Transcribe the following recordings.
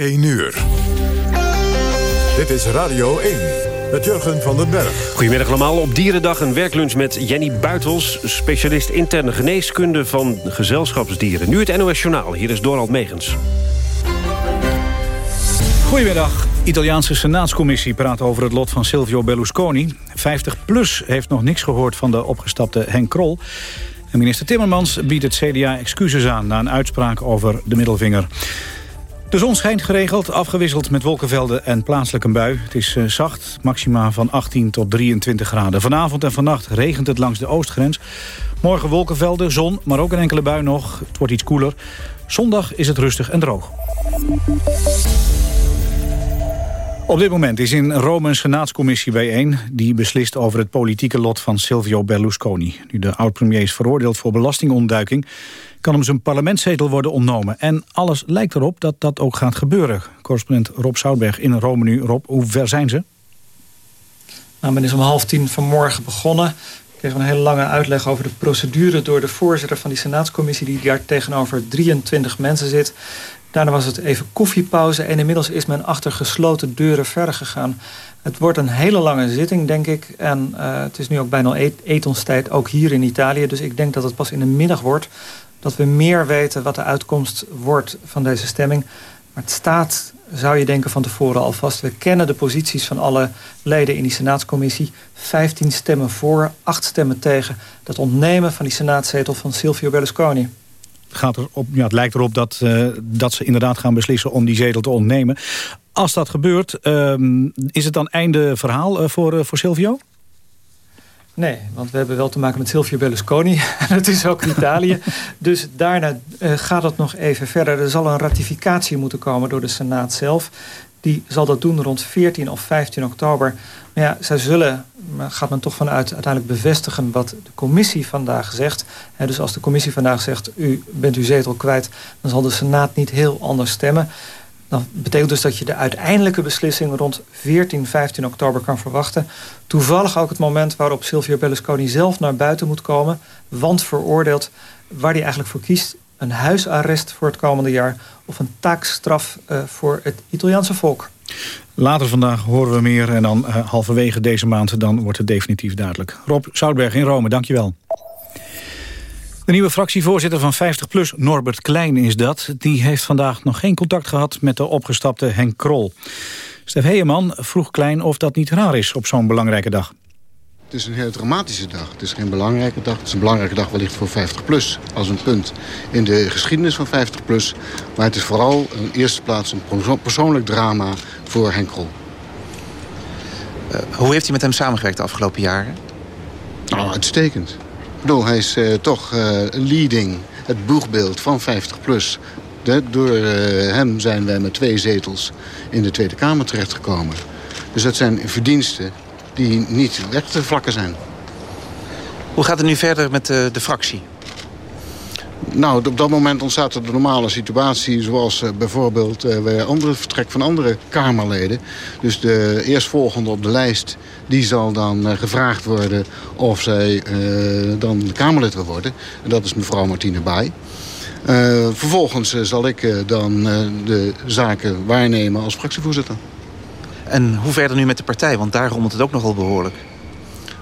1 uur. Dit is Radio 1 met Jurgen van den Berg. Goedemiddag allemaal. Op Dierendag een werklunch met Jenny Buitels... specialist interne geneeskunde van gezelschapsdieren. Nu het NOS Journaal. Hier is Dorald Megens. Goedemiddag. Italiaanse Senaatscommissie praat over het lot van Silvio Berlusconi. 50PLUS heeft nog niks gehoord van de opgestapte Henk Krol. En minister Timmermans biedt het CDA excuses aan... na een uitspraak over de middelvinger. De zon schijnt geregeld, afgewisseld met wolkenvelden en plaatselijk een bui. Het is uh, zacht, maxima van 18 tot 23 graden. Vanavond en vannacht regent het langs de oostgrens. Morgen wolkenvelden, zon, maar ook een enkele bui nog. Het wordt iets koeler. Zondag is het rustig en droog. Op dit moment is in Rome een senaatscommissie bijeen... die beslist over het politieke lot van Silvio Berlusconi. Nu de oud-premier is veroordeeld voor belastingontduiking... kan hem zijn parlementszetel worden ontnomen. En alles lijkt erop dat dat ook gaat gebeuren. Correspondent Rob Zoutberg in Rome nu. Rob, hoe ver zijn ze? Nou, men is om half tien vanmorgen begonnen. Ik kreeg een hele lange uitleg over de procedure... door de voorzitter van die senaatscommissie... die daar tegenover 23 mensen zit. Daarna was het even koffiepauze en inmiddels is men achter gesloten deuren verder gegaan. Het wordt een hele lange zitting, denk ik. En uh, het is nu ook bijna et etenstijd, ook hier in Italië. Dus ik denk dat het pas in de middag wordt. Dat we meer weten wat de uitkomst wordt van deze stemming. Maar het staat, zou je denken, van tevoren alvast. We kennen de posities van alle leden in die Senaatscommissie. 15 stemmen voor, 8 stemmen tegen. Dat ontnemen van die Senaatzetel van Silvio Berlusconi gaat er op, ja, het lijkt erop dat, uh, dat ze inderdaad gaan beslissen om die zetel te ontnemen. Als dat gebeurt, uh, is het dan einde verhaal uh, voor, uh, voor Silvio? Nee, want we hebben wel te maken met Silvio Berlusconi. Het is ook Italië. dus daarna gaat het nog even verder. Er zal een ratificatie moeten komen door de Senaat zelf. Die zal dat doen rond 14 of 15 oktober. Maar ja, zij zullen, gaat men toch vanuit uiteindelijk bevestigen wat de commissie vandaag zegt. dus als de commissie vandaag zegt, u bent uw zetel kwijt, dan zal de Senaat niet heel anders stemmen. Dat betekent dus dat je de uiteindelijke beslissing rond 14, 15 oktober kan verwachten. Toevallig ook het moment waarop Silvio Berlusconi zelf naar buiten moet komen. Want veroordeeld waar hij eigenlijk voor kiest een huisarrest voor het komende jaar... of een taakstraf uh, voor het Italiaanse volk. Later vandaag horen we meer en dan uh, halverwege deze maand... dan wordt het definitief duidelijk. Rob Zoutberg in Rome, dankjewel. De nieuwe fractievoorzitter van 50PLUS, Norbert Klein is dat. Die heeft vandaag nog geen contact gehad met de opgestapte Henk Krol. Stef Heeman vroeg Klein of dat niet raar is op zo'n belangrijke dag. Het is een hele dramatische dag. Het is geen belangrijke dag. Het is een belangrijke dag wellicht voor 50PLUS als een punt in de geschiedenis van 50PLUS. Maar het is vooral in eerste plaats een persoonlijk drama voor Henk Krol. Uh, hoe heeft u met hem samengewerkt de afgelopen jaren? Nou, uitstekend. Ik bedoel, hij is uh, toch uh, leading, het boegbeeld van 50PLUS. door hem zijn wij met twee zetels in de Tweede Kamer terechtgekomen. Dus dat zijn verdiensten die niet weg te vlakken zijn. Hoe gaat het nu verder met de, de fractie? Nou, op dat moment ontstaat er de normale situatie... zoals uh, bijvoorbeeld uh, bij andere vertrek van andere Kamerleden. Dus de eerstvolgende op de lijst... die zal dan uh, gevraagd worden of zij dan Kamerlid wil worden. En dat is mevrouw Martine Baai. vervolgens zal ik dan de zaken waarnemen als fractievoorzitter. En hoe verder nu met de partij? Want daar rommelt het ook nogal behoorlijk.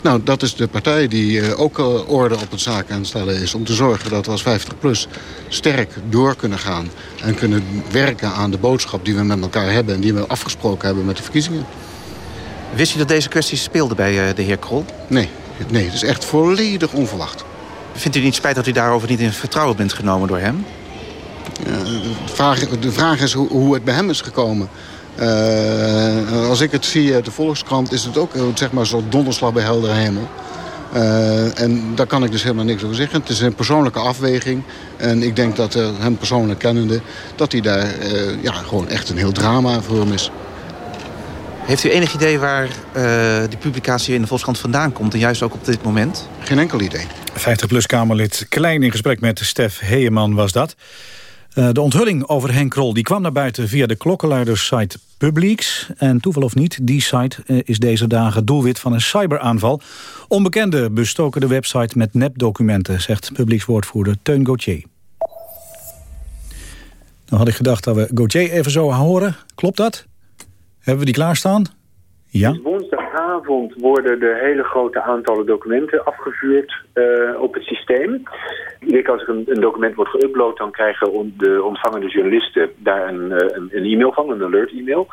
Nou, dat is de partij die uh, ook uh, orde op het zaak aan stellen is. Om te zorgen dat we als 50PLUS sterk door kunnen gaan. En kunnen werken aan de boodschap die we met elkaar hebben. En die we afgesproken hebben met de verkiezingen. Wist u dat deze kwestie speelde bij uh, de heer Krol? Nee, nee, het is echt volledig onverwacht. Vindt u niet spijt dat u daarover niet in vertrouwen bent genomen door hem? de, vraag, de vraag is hoe, hoe het bij hem is gekomen. Uh, als ik het zie uit de Volkskrant is het ook eh, zeg maar, zo'n donderslag bij heldere hemel. Uh, en daar kan ik dus helemaal niks over zeggen. Het is een persoonlijke afweging. En ik denk dat uh, hem persoonlijk kennende... dat hij daar uh, ja, gewoon echt een heel drama voor hem is. Heeft u enig idee waar die publicatie in de Volkskrant vandaan komt... en juist ook op dit moment? Geen enkel idee. 50PLUS-Kamerlid Klein in gesprek met Stef Heeman was dat. De onthulling over Henk Krol die kwam naar buiten via de klokkenluidersite Publieks. En toeval of niet, die site eh, is deze dagen doelwit van een cyberaanval. Onbekenden bestoken de website met nepdocumenten, zegt publiekswoordvoerder Teun Gauthier. Dan had ik gedacht dat we Gauthier even zo horen. Klopt dat? Hebben we die klaarstaan? Ja. Woensdagavond worden de hele grote aantallen documenten afgevuurd uh, op het systeem. Iedere als er een, een, document wordt geüpload, dan krijgen de ontvangende journalisten daar een, eh, een, een e-mail van, een alert-e-mail.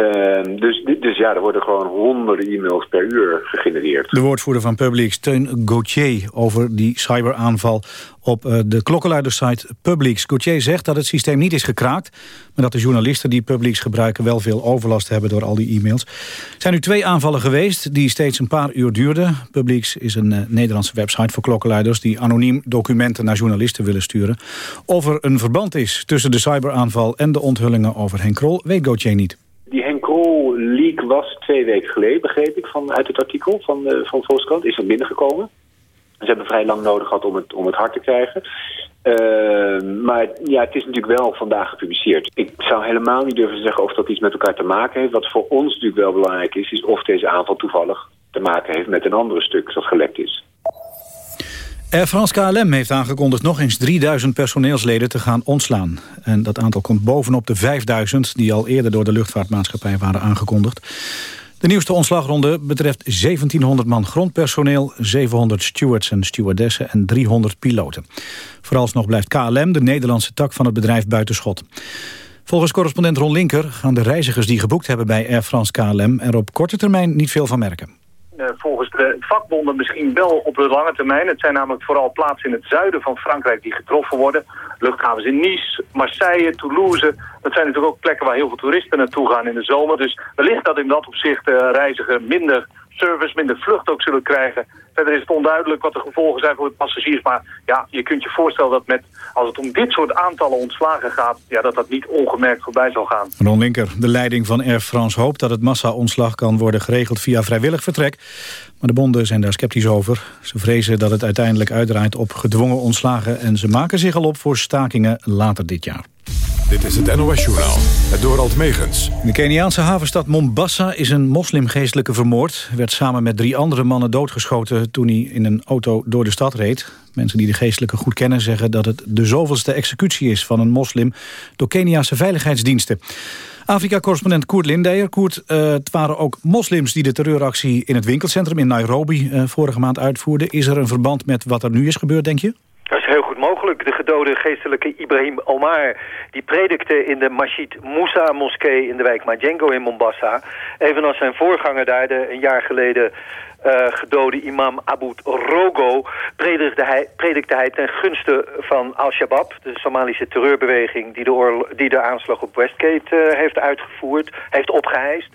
Uh, dus, dus ja, er worden gewoon honderden e-mails per uur gegenereerd. De woordvoerder van Publix, Teun Gauthier, over die cyberaanval op uh, de klokkenluidersite Publix. Gauthier zegt dat het systeem niet is gekraakt... maar dat de journalisten die Publix gebruiken wel veel overlast hebben door al die e-mails. Er zijn nu twee aanvallen geweest die steeds een paar uur duurden. Publix is een uh, Nederlandse website voor klokkenluiders... die anoniem documenten naar journalisten willen sturen. Of er een verband is tussen de cyberaanval en de onthullingen over Henk Krol... weet Gauthier niet. Krol-leak was twee weken geleden, begreep ik, van, uit het artikel van, uh, van Volkskrant. Is er binnengekomen. Ze hebben vrij lang nodig gehad om het, om het hard te krijgen. Uh, maar ja, het is natuurlijk wel vandaag gepubliceerd. Ik zou helemaal niet durven zeggen of dat iets met elkaar te maken heeft. Wat voor ons natuurlijk wel belangrijk is, is of deze aanval toevallig te maken heeft met een ander stuk dat gelekt is. Air France KLM heeft aangekondigd nog eens 3000 personeelsleden te gaan ontslaan. En dat aantal komt bovenop de 5000 die al eerder door de luchtvaartmaatschappij waren aangekondigd. De nieuwste ontslagronde betreft 1700 man grondpersoneel... 700 stewards en stewardessen en 300 piloten. Vooralsnog blijft KLM, de Nederlandse tak van het bedrijf, buitenschot. Volgens correspondent Ron Linker gaan de reizigers die geboekt hebben bij Air France KLM... er op korte termijn niet veel van merken. Eh, volgens de vakbonden misschien wel op de lange termijn. Het zijn namelijk vooral plaatsen in het zuiden van Frankrijk die getroffen worden. Luchthavens in Nice, Marseille, Toulouse. Dat zijn natuurlijk ook plekken waar heel veel toeristen naartoe gaan in de zomer. Dus wellicht dat in dat opzicht de reiziger minder service, minder vlucht ook zullen krijgen. Verder is het onduidelijk wat de gevolgen zijn voor de passagiers. Maar ja, je kunt je voorstellen dat met, als het om dit soort aantallen ontslagen gaat... Ja, dat dat niet ongemerkt voorbij zal gaan. Ron Linker, de leiding van Air France hoopt dat het massa-ontslag kan worden geregeld via vrijwillig vertrek. Maar de bonden zijn daar sceptisch over. Ze vrezen dat het uiteindelijk uitdraait op gedwongen ontslagen... en ze maken zich al op voor stakingen later dit jaar. Dit is het NOS-journaal, het Dorald Megens. In de Keniaanse havenstad Mombasa is een moslimgeestelijke vermoord. Werd samen met drie andere mannen doodgeschoten toen hij in een auto door de stad reed. Mensen die de geestelijke goed kennen zeggen dat het de zoveelste executie is van een moslim door Keniaanse veiligheidsdiensten. Afrika-correspondent Koert Lindeyer. Koert, uh, het waren ook moslims die de terreuractie in het winkelcentrum in Nairobi uh, vorige maand uitvoerden. Is er een verband met wat er nu is gebeurd, denk je? De gedode geestelijke Ibrahim Omar... die predikte in de Masjid Musa moskee in de wijk Majengo in Mombasa. Evenals zijn voorganger daar de, een jaar geleden uh, gedode imam Abu Rogo... Predikte hij, ten gunste van Al-Shabaab... de Somalische terreurbeweging die de, die de aanslag op Westgate uh, heeft uitgevoerd... heeft opgeheist.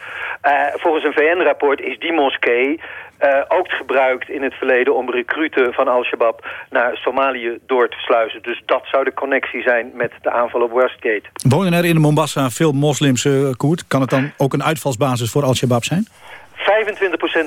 Uh, volgens een VN-rapport is die moskee uh, ook gebruikt in het verleden om recruten van Al-Shabaab naar Somalië door te sluizen. Dus dat zou de connectie zijn met de aanval op Westgate. Wonen er in Mombasa veel moslims, uh? Kan het dan ook een uitvalsbasis voor Al-Shabaab zijn? 25%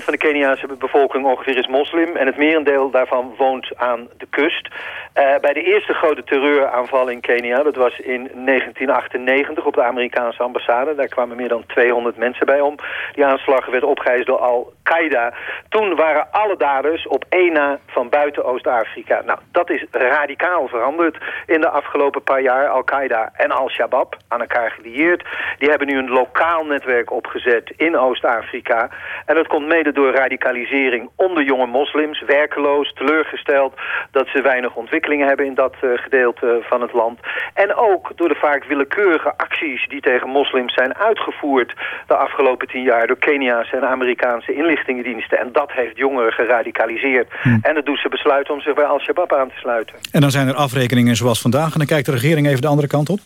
van de Keniaanse bevolking ongeveer is moslim... en het merendeel daarvan woont aan de kust. Uh, bij de eerste grote terreuraanval in Kenia, dat was in 1998 op de Amerikaanse ambassade. Daar kwamen meer dan 200 mensen bij om. Die aanslag werd opgeëist door Al-Qaeda. Toen waren alle daders op één na van buiten Oost-Afrika. Nou, dat is radicaal veranderd in de afgelopen paar jaar. Al-Qaeda en Al-Shabaab, aan elkaar gelieerd. Die hebben nu een lokaal netwerk opgezet in Oost-Afrika. En dat komt mede door radicalisering onder jonge moslims. Werkeloos, teleurgesteld dat ze weinig ontwikkeling hebben in dat uh, gedeelte van het land. En ook door de vaak willekeurige acties die tegen moslims zijn uitgevoerd de afgelopen tien jaar door Keniaanse en Amerikaanse inlichtingendiensten. En dat heeft jongeren geradicaliseerd. Hm. En dat doet ze besluiten om zich bij Al-Shabaab aan te sluiten. En dan zijn er afrekeningen zoals vandaag en dan kijkt de regering even de andere kant op?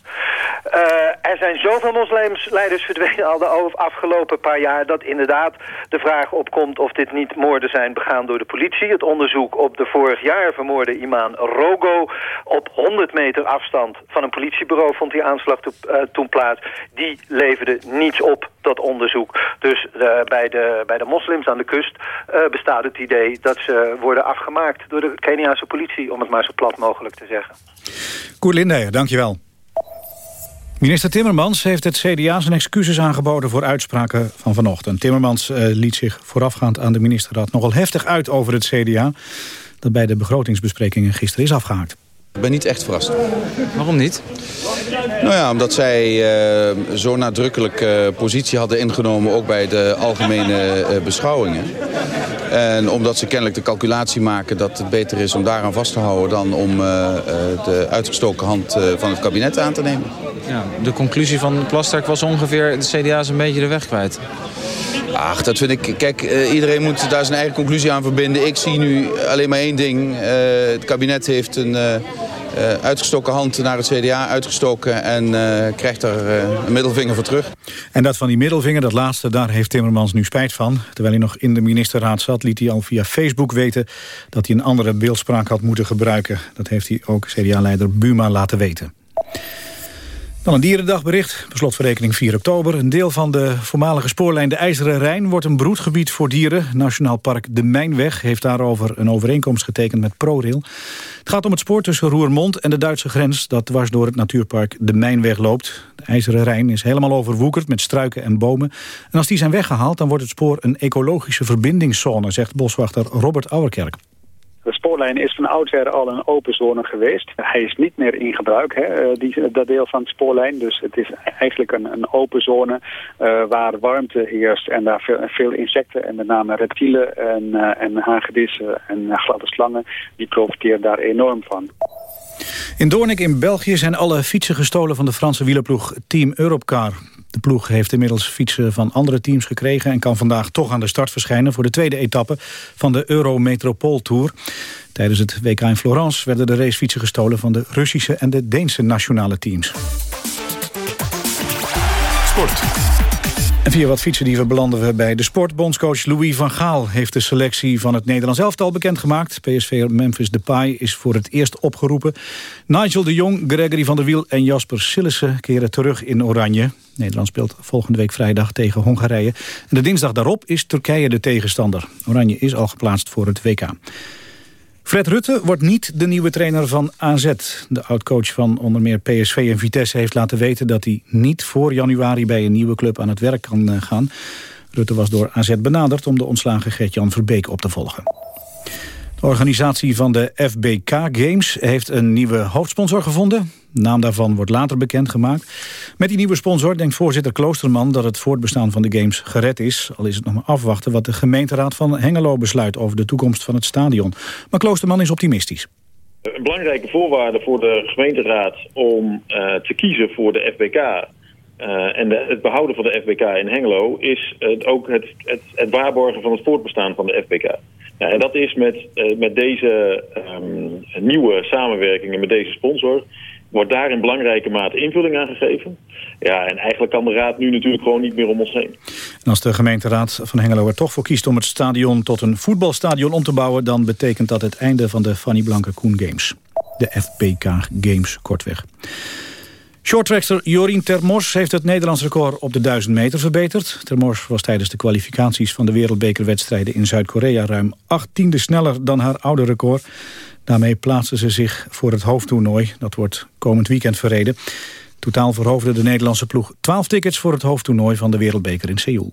Uh, er zijn zoveel moslimsleiders verdwenen al de afgelopen paar jaar dat inderdaad de vraag opkomt of dit niet moorden zijn begaan door de politie. Het onderzoek op de vorig jaar vermoorde imam Ro op 100 meter afstand van een politiebureau vond die aanslag uh, toen plaats. Die leverde niets op, dat onderzoek. Dus uh, bij, de, bij de moslims aan de kust uh, bestaat het idee dat ze worden afgemaakt door de Keniaanse politie, om het maar zo plat mogelijk te zeggen. Koer Lindeyer, dankjewel. Minister Timmermans heeft het CDA zijn excuses aangeboden voor uitspraken van vanochtend. Timmermans uh, liet zich voorafgaand aan de ministerraad nogal heftig uit over het CDA dat bij de begrotingsbesprekingen gisteren is afgehaakt. Ik ben niet echt verrast. Waarom niet? Nou ja, omdat zij uh, zo nadrukkelijk uh, positie hadden ingenomen... ook bij de algemene uh, beschouwingen. En omdat ze kennelijk de calculatie maken dat het beter is om daaraan vast te houden... dan om de uitgestoken hand van het kabinet aan te nemen. Ja, de conclusie van Plasterk was ongeveer... de CDA is een beetje de weg kwijt. Ach, dat vind ik... Kijk, uh, iedereen moet daar zijn eigen conclusie aan verbinden. Ik zie nu alleen maar één ding. Uh, het kabinet heeft een uh, uitgestoken hand naar het CDA uitgestoken... en krijgt daar een middelvinger voor terug. En dat van die middelvinger, dat laatste, daar heeft Timmermans nu spijt van. Terwijl hij nog in de ministerraad zat, liet hij al via Facebook weten... dat hij een andere beeldspraak had moeten gebruiken. Dat heeft hij ook CDA-leider Buma laten weten. Dan een dierendagbericht, beslotverrekening 4 oktober. Een deel van de voormalige spoorlijn de IJzeren Rijn... wordt een broedgebied voor dieren. Nationaal Park De Mijnweg heeft daarover een overeenkomst getekend met ProRail. Het gaat om het spoor tussen Roermond en de Duitse grens... dat dwars door het natuurpark De Mijnweg loopt. De IJzeren Rijn is helemaal overwoekerd met struiken en bomen. En als die zijn weggehaald, dan wordt het spoor een ecologische verbindingszone... zegt boswachter Robert Auerkerk. De spoorlijn is van oudsher al een open zone geweest. Hij is niet meer in gebruik, hè, eh, die, dat deel van de spoorlijn. Dus het is eigenlijk een, een open zone uh, waar warmte heerst en daar veel, veel, insecten en met name reptielen en, uh, en hagedissen en gladde slangen, die profiteren daar enorm van. In Doornik in België zijn alle fietsen gestolen van de Franse wielerploeg Team Europcar. De ploeg heeft inmiddels fietsen van andere teams gekregen... en kan vandaag toch aan de start verschijnen... voor de tweede etappe van de Eurometropool Tour. Tijdens het WK in Florence werden de racefietsen gestolen... van de Russische en de Deense nationale teams. Sport. En via wat fietsendieven belanden we bij de sportbondscoach Louis van Gaal... heeft de selectie van het Nederlands elftal bekendgemaakt. PSV Memphis Depay is voor het eerst opgeroepen. Nigel de Jong, Gregory van der Wiel en Jasper Sillissen keren terug in Oranje. Nederland speelt volgende week vrijdag tegen Hongarije. En de dinsdag daarop is Turkije de tegenstander. Oranje is al geplaatst voor het WK. Fred Rutte wordt niet de nieuwe trainer van AZ. De oud-coach van onder meer PSV en Vitesse heeft laten weten... dat hij niet voor januari bij een nieuwe club aan het werk kan eh, gaan. Rutte was door AZ benaderd om de ontslagen Gert-Jan Verbeek op te volgen. De organisatie van de FBK Games heeft een nieuwe hoofdsponsor gevonden. De naam daarvan wordt later bekendgemaakt. Met die nieuwe sponsor denkt voorzitter Kloosterman dat het voortbestaan van de Games gered is. Al is het nog maar afwachten wat de gemeenteraad van Hengelo besluit over de toekomst van het stadion. Maar Kloosterman is optimistisch. Een belangrijke voorwaarde voor de gemeenteraad om uh, te kiezen voor de FBK uh, en de, het behouden van de FBK in Hengelo is ook het, het, waarborgen van het voortbestaan van de FBK. Ja, en dat is met, uh, met deze um, nieuwe samenwerkingen met deze sponsor wordt daar in belangrijke mate invulling aan gegeven. Ja, en eigenlijk kan de raad nu natuurlijk gewoon niet meer om ons heen. En als de gemeenteraad van Hengelo er toch voor kiest om het stadion tot een voetbalstadion om te bouwen... dan betekent dat het einde van de Fanny Blanke Koen Games. De FPK Games, kortweg. Shorttrackster Jorien Termors heeft het Nederlands record op de 1000 meter verbeterd. Termors was tijdens de kwalificaties van de wereldbekerwedstrijden in Zuid-Korea... ruim achttiende sneller dan haar oude record. Daarmee plaatste ze zich voor het hoofdtoernooi. Dat wordt komend weekend verreden. Totaal verhoofde de Nederlandse ploeg 12 tickets voor het hoofdtoernooi van de wereldbeker in Seoul.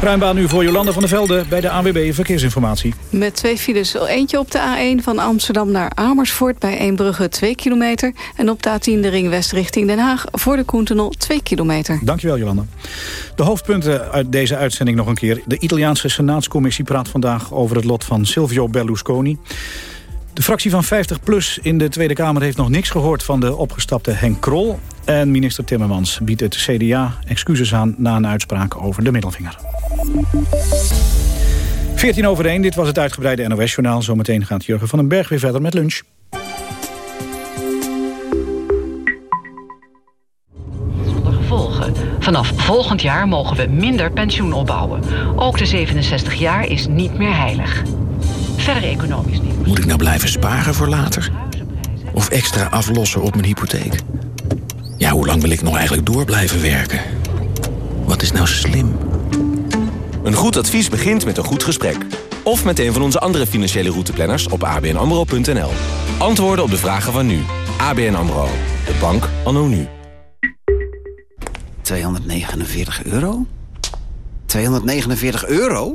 Ruimbaan nu voor Jolanda van der Velde bij de ANWB Verkeersinformatie. Met twee files. Eentje op de A1 van Amsterdam naar Amersfoort... bij Eembrugge 2 kilometer. En op de A10 de ring west richting Den Haag... voor de Koentunnel 2 kilometer. Dankjewel, Jolanda. De hoofdpunten uit deze uitzending nog een keer. De Italiaanse Senaatscommissie praat vandaag over het lot van Silvio Berlusconi. De fractie van 50PLUS in de Tweede Kamer heeft nog niks gehoord... van de opgestapte Henk Krol. En minister Timmermans biedt het CDA excuses aan... na een uitspraak over de middelvinger. 14 over 1, dit was het uitgebreide NOS-journaal. Zometeen gaat Jurgen van den Berg weer verder met lunch. Vanaf volgend jaar mogen we minder pensioen opbouwen. Ook de 67 jaar is niet meer heilig. Verder economisch nieuws. Moet ik nou blijven sparen voor later? Of extra aflossen op mijn hypotheek? Ja, hoe lang wil ik nog eigenlijk door blijven werken? Wat is nou slim? Een goed advies begint met een goed gesprek. Of met een van onze andere financiële routeplanners op abnamro.nl. Antwoorden op de vragen van nu. ABN AMRO. De bank anno nu. 249 euro? 249 euro?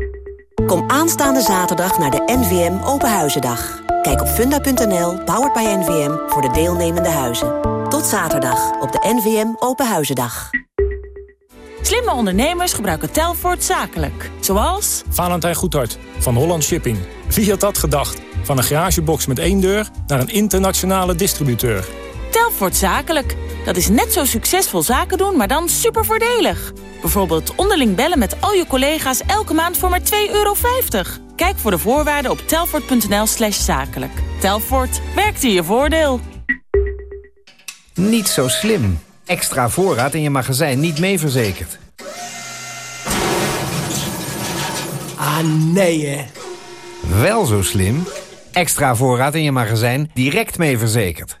Kom aanstaande zaterdag naar de NVM Openhuizendag. Kijk op funda.nl, powered by NVM, voor de deelnemende huizen. Tot zaterdag op de NVM Openhuizendag. Slimme ondernemers gebruiken Telfort zakelijk. Zoals... Valentijn Goedhart van Holland Shipping. Wie had dat gedacht? Van een garagebox met één deur naar een internationale distributeur. Telfort zakelijk. Dat is net zo succesvol zaken doen, maar dan super voordelig. Bijvoorbeeld onderling bellen met al je collega's elke maand voor maar 2,50 euro. Kijk voor de voorwaarden op telfort.nl slash zakelijk. Telfort, werkt in je voordeel. Niet zo slim. Extra voorraad in je magazijn niet mee verzekerd. Ah, nee hè. Wel zo slim. Extra voorraad in je magazijn direct mee verzekerd.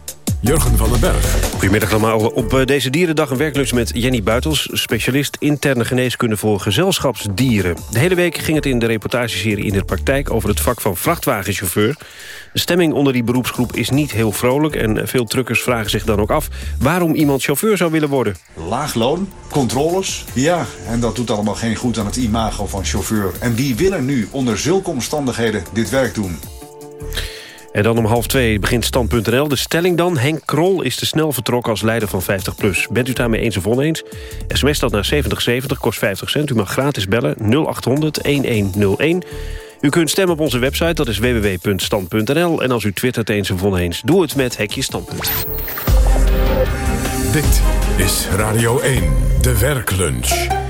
Jurgen van den Berg. Goedemiddag allemaal. Op eh, deze dierendag een werklunch met Jenny Buitels... specialist interne geneeskunde voor gezelschapsdieren. De hele week ging het in de reportageserie in de praktijk... over het vak van vrachtwagenchauffeur. De stemming onder die beroepsgroep is niet heel vrolijk... en veel truckers vragen zich dan ook af... waarom iemand chauffeur zou willen worden. Laag loon, controles, ja, en dat doet allemaal geen goed aan het imago van chauffeur. En wie wil er nu onder zulke omstandigheden dit werk doen? En dan om half twee begint Stand.nl. De stelling dan, Henk Krol is te snel vertrokken als leider van 50PLUS. Bent u daarmee eens of oneens? SMS dat naar 7070, kost 50 cent. U mag gratis bellen 0800-1101. U kunt stemmen op onze website, dat is www.stand.nl. En als u twittert eens of oneens, doe het met Hekje Standpunt. Dit is Radio 1, de werklunch.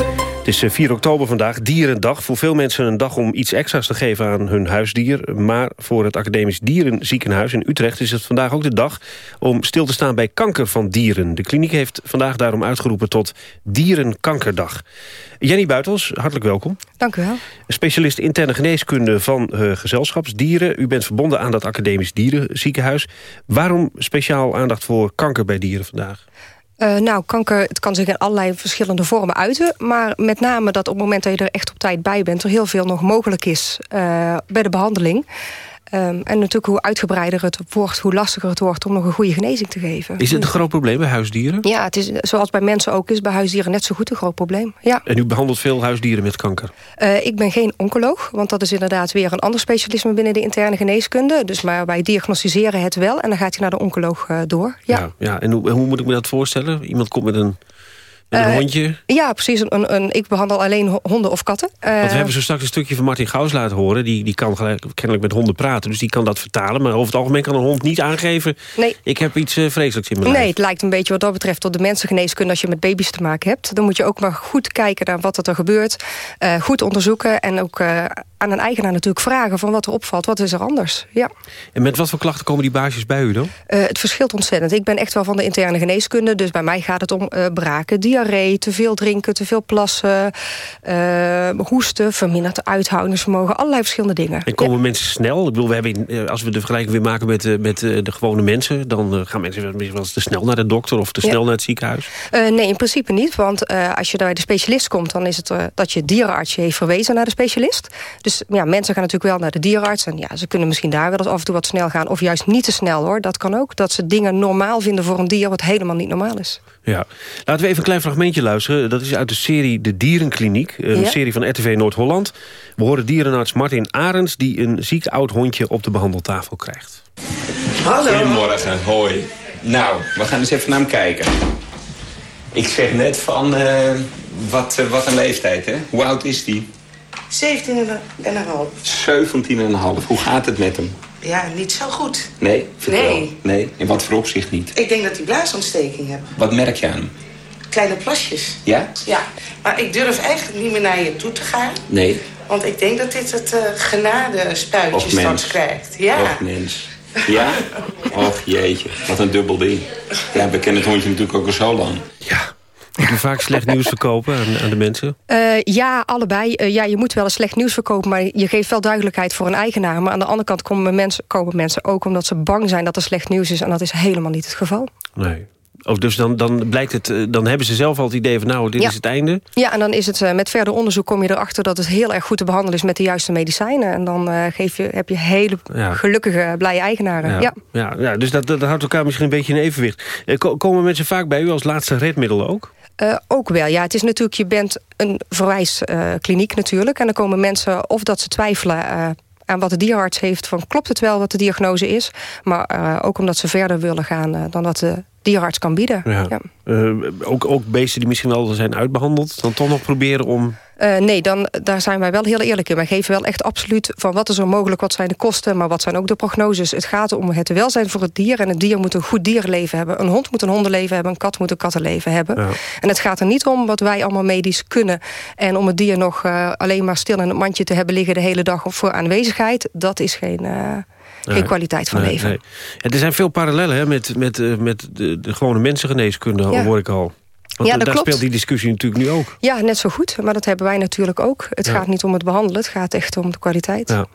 Het is 4 eh, oktober vandaag, Dierendag. Voor veel mensen een dag om iets extra's te geven aan hun huisdier. Maar voor het Academisch Dierenziekenhuis in Utrecht... is het vandaag ook de dag om stil te staan bij kanker van dieren. De kliniek heeft vandaag daarom uitgeroepen tot Dierenkankerdag. Jenny Buitels, hartelijk welkom. Dank u wel. Specialist interne geneeskunde van uh, gezelschapsdieren. U bent verbonden aan dat Academisch Dierenziekenhuis. Waarom speciaal aandacht voor kanker bij dieren vandaag? Uh, nou, kanker het kan zich in allerlei verschillende vormen uiten. Maar met name dat op het moment dat je er echt op tijd bij bent... er heel veel nog mogelijk is uh, bij de behandeling. Um, en natuurlijk hoe uitgebreider het wordt, hoe lastiger het wordt... om nog een goede genezing te geven. Is het een groot probleem bij huisdieren? Ja, het is, zoals bij mensen ook is bij huisdieren net zo goed een groot probleem. Ja. En u behandelt veel huisdieren met kanker? Uh, ik ben geen oncoloog, want dat is inderdaad weer een ander specialisme... binnen de interne geneeskunde. Dus maar wij diagnosticeren het wel en dan gaat hij naar de oncoloog uh, door. Ja. Ja, ja. En hoe, hoe moet ik me dat voorstellen? Iemand komt met een een uh, hondje? Ja, precies. Een, een, ik behandel alleen honden of katten. Want we hebben zo straks een stukje van Martin Gauws laten horen. Die, die kan kennelijk met honden praten, dus die kan dat vertalen. Maar over het algemeen kan een hond niet aangeven... Nee. ik heb iets uh, vreselijks in mijn Nee, lijf. het lijkt een beetje wat dat betreft tot de mensengeneeskunde... als je met baby's te maken hebt. Dan moet je ook maar goed kijken naar wat er gebeurt. goed onderzoeken en ook aan een eigenaar natuurlijk vragen... van wat er opvalt, wat is er anders. Ja. En met wat voor klachten komen die baasjes bij u dan? het verschilt ontzettend. Ik ben echt wel van de interne geneeskunde. Dus bij mij gaat het om braken, diarree, te veel drinken, te veel plassen, uh, hoesten, verminderd uithoudingsvermogen, allerlei verschillende dingen. En komen ja. mensen snel? Ik bedoel, we hebben, als we de vergelijking weer maken met, met de gewone mensen, dan gaan mensen misschien wel eens te snel naar de dokter of te snel ja. naar het ziekenhuis? Nee, in principe niet. Want als je bij de specialist komt, dan is het dat je dierenarts je heeft verwezen naar de specialist. Dus ja, mensen gaan natuurlijk wel naar de dierenarts. En ja, ze kunnen misschien daar wel eens af en toe wat snel gaan. Of juist niet te snel hoor. Dat kan ook. Dat ze dingen normaal vinden voor een dier wat helemaal niet normaal is. Ja. Laten we even een klein fragmentje luisteren. Dat is uit de serie De Dierenkliniek. Een ja? serie van RTV Noord-Holland. We horen dierenarts Martin Arends... die een ziek oud hondje op de behandeltafel krijgt. Hallo. Goedemorgen, hoi. Nou, we gaan eens even naar hem kijken. Ik zeg net van, uh, wat, uh, wat een leeftijd, hè? Hoe oud is die? 17 en een half. 17 en een half. Hoe gaat het met hem? Ja, niet zo goed. Nee? Vertel. Nee. Nee? In wat voor opzicht niet? Ik denk dat hij blaasontsteking heeft. Wat merk je aan hem? kleine plasjes. Ja? Ja, maar ik durf eigenlijk niet meer naar je toe te gaan. Nee. Want ik denk dat dit het uh, genadespuitje Och, straks krijgt. Ja. Och, mens. Ja? Och, jeetje. Wat een dubbel ding. Ja, we kennen het hondje natuurlijk ook al zo lang. Moet u vaak slecht nieuws verkopen aan, aan de mensen? Eh, ja, allebei. Eh, ja, je moet wel eens slecht nieuws verkopen... maar je geeft wel duidelijkheid voor een eigenaar. Maar aan de andere kant komen mensen, komen mensen ook omdat ze bang zijn... dat er slecht nieuws is en dat is helemaal niet het geval. Nee. Oh, dus dan, dan blijkt het, eh, dan hebben ze zelf al het idee van nou, dit Ja. is het einde. Ja, en dan is het met verder onderzoek kom je erachter... dat het heel erg goed te behandelen is met de juiste medicijnen. En dan geef je, heb je hele Ja. gelukkige, blije eigenaren. Ja. Ja, ja, dus dat, dat houdt elkaar misschien een beetje in evenwicht. Ko- komen mensen vaak bij u als laatste redmiddel ook? Eh, ook wel, ja. Het is natuurlijk, je bent een verwijskliniek natuurlijk. En dan komen mensen of dat ze twijfelen eh, aan wat de dierenarts heeft... van klopt het wel wat de diagnose is... maar eh, ook omdat ze verder willen gaan eh, dan wat de dierenarts kan bieden. Ja. Ja. Eh, ook, ook beesten die misschien al zijn uitbehandeld... dan toch nog proberen om... Eh, nee, dan, daar zijn wij wel heel eerlijk in. Wij geven wel echt absoluut van wat is er mogelijk, wat zijn de kosten... maar wat zijn ook de prognoses. Het gaat om het welzijn voor het dier. En het dier moet een goed dierenleven hebben. Een hond moet een hondenleven hebben, een kat moet een kattenleven hebben. Ja. En het gaat er niet om wat wij allemaal medisch kunnen... en om het dier nog eh, alleen maar stil in het mandje te hebben liggen... de hele dag voor aanwezigheid. Dat is geen, eh, geen Nee. kwaliteit van Nee, leven. nee. Er zijn veel parallellen hè, met, met, met de, de gewone mensengeneeskunde, Ja. hoor ik al. Want Ja, dat daar klopt. speelt die discussie natuurlijk nu ook. Ja, net zo goed. Maar dat hebben wij natuurlijk ook. Het Ja. gaat niet om het behandelen, het gaat echt om de kwaliteit. Ja.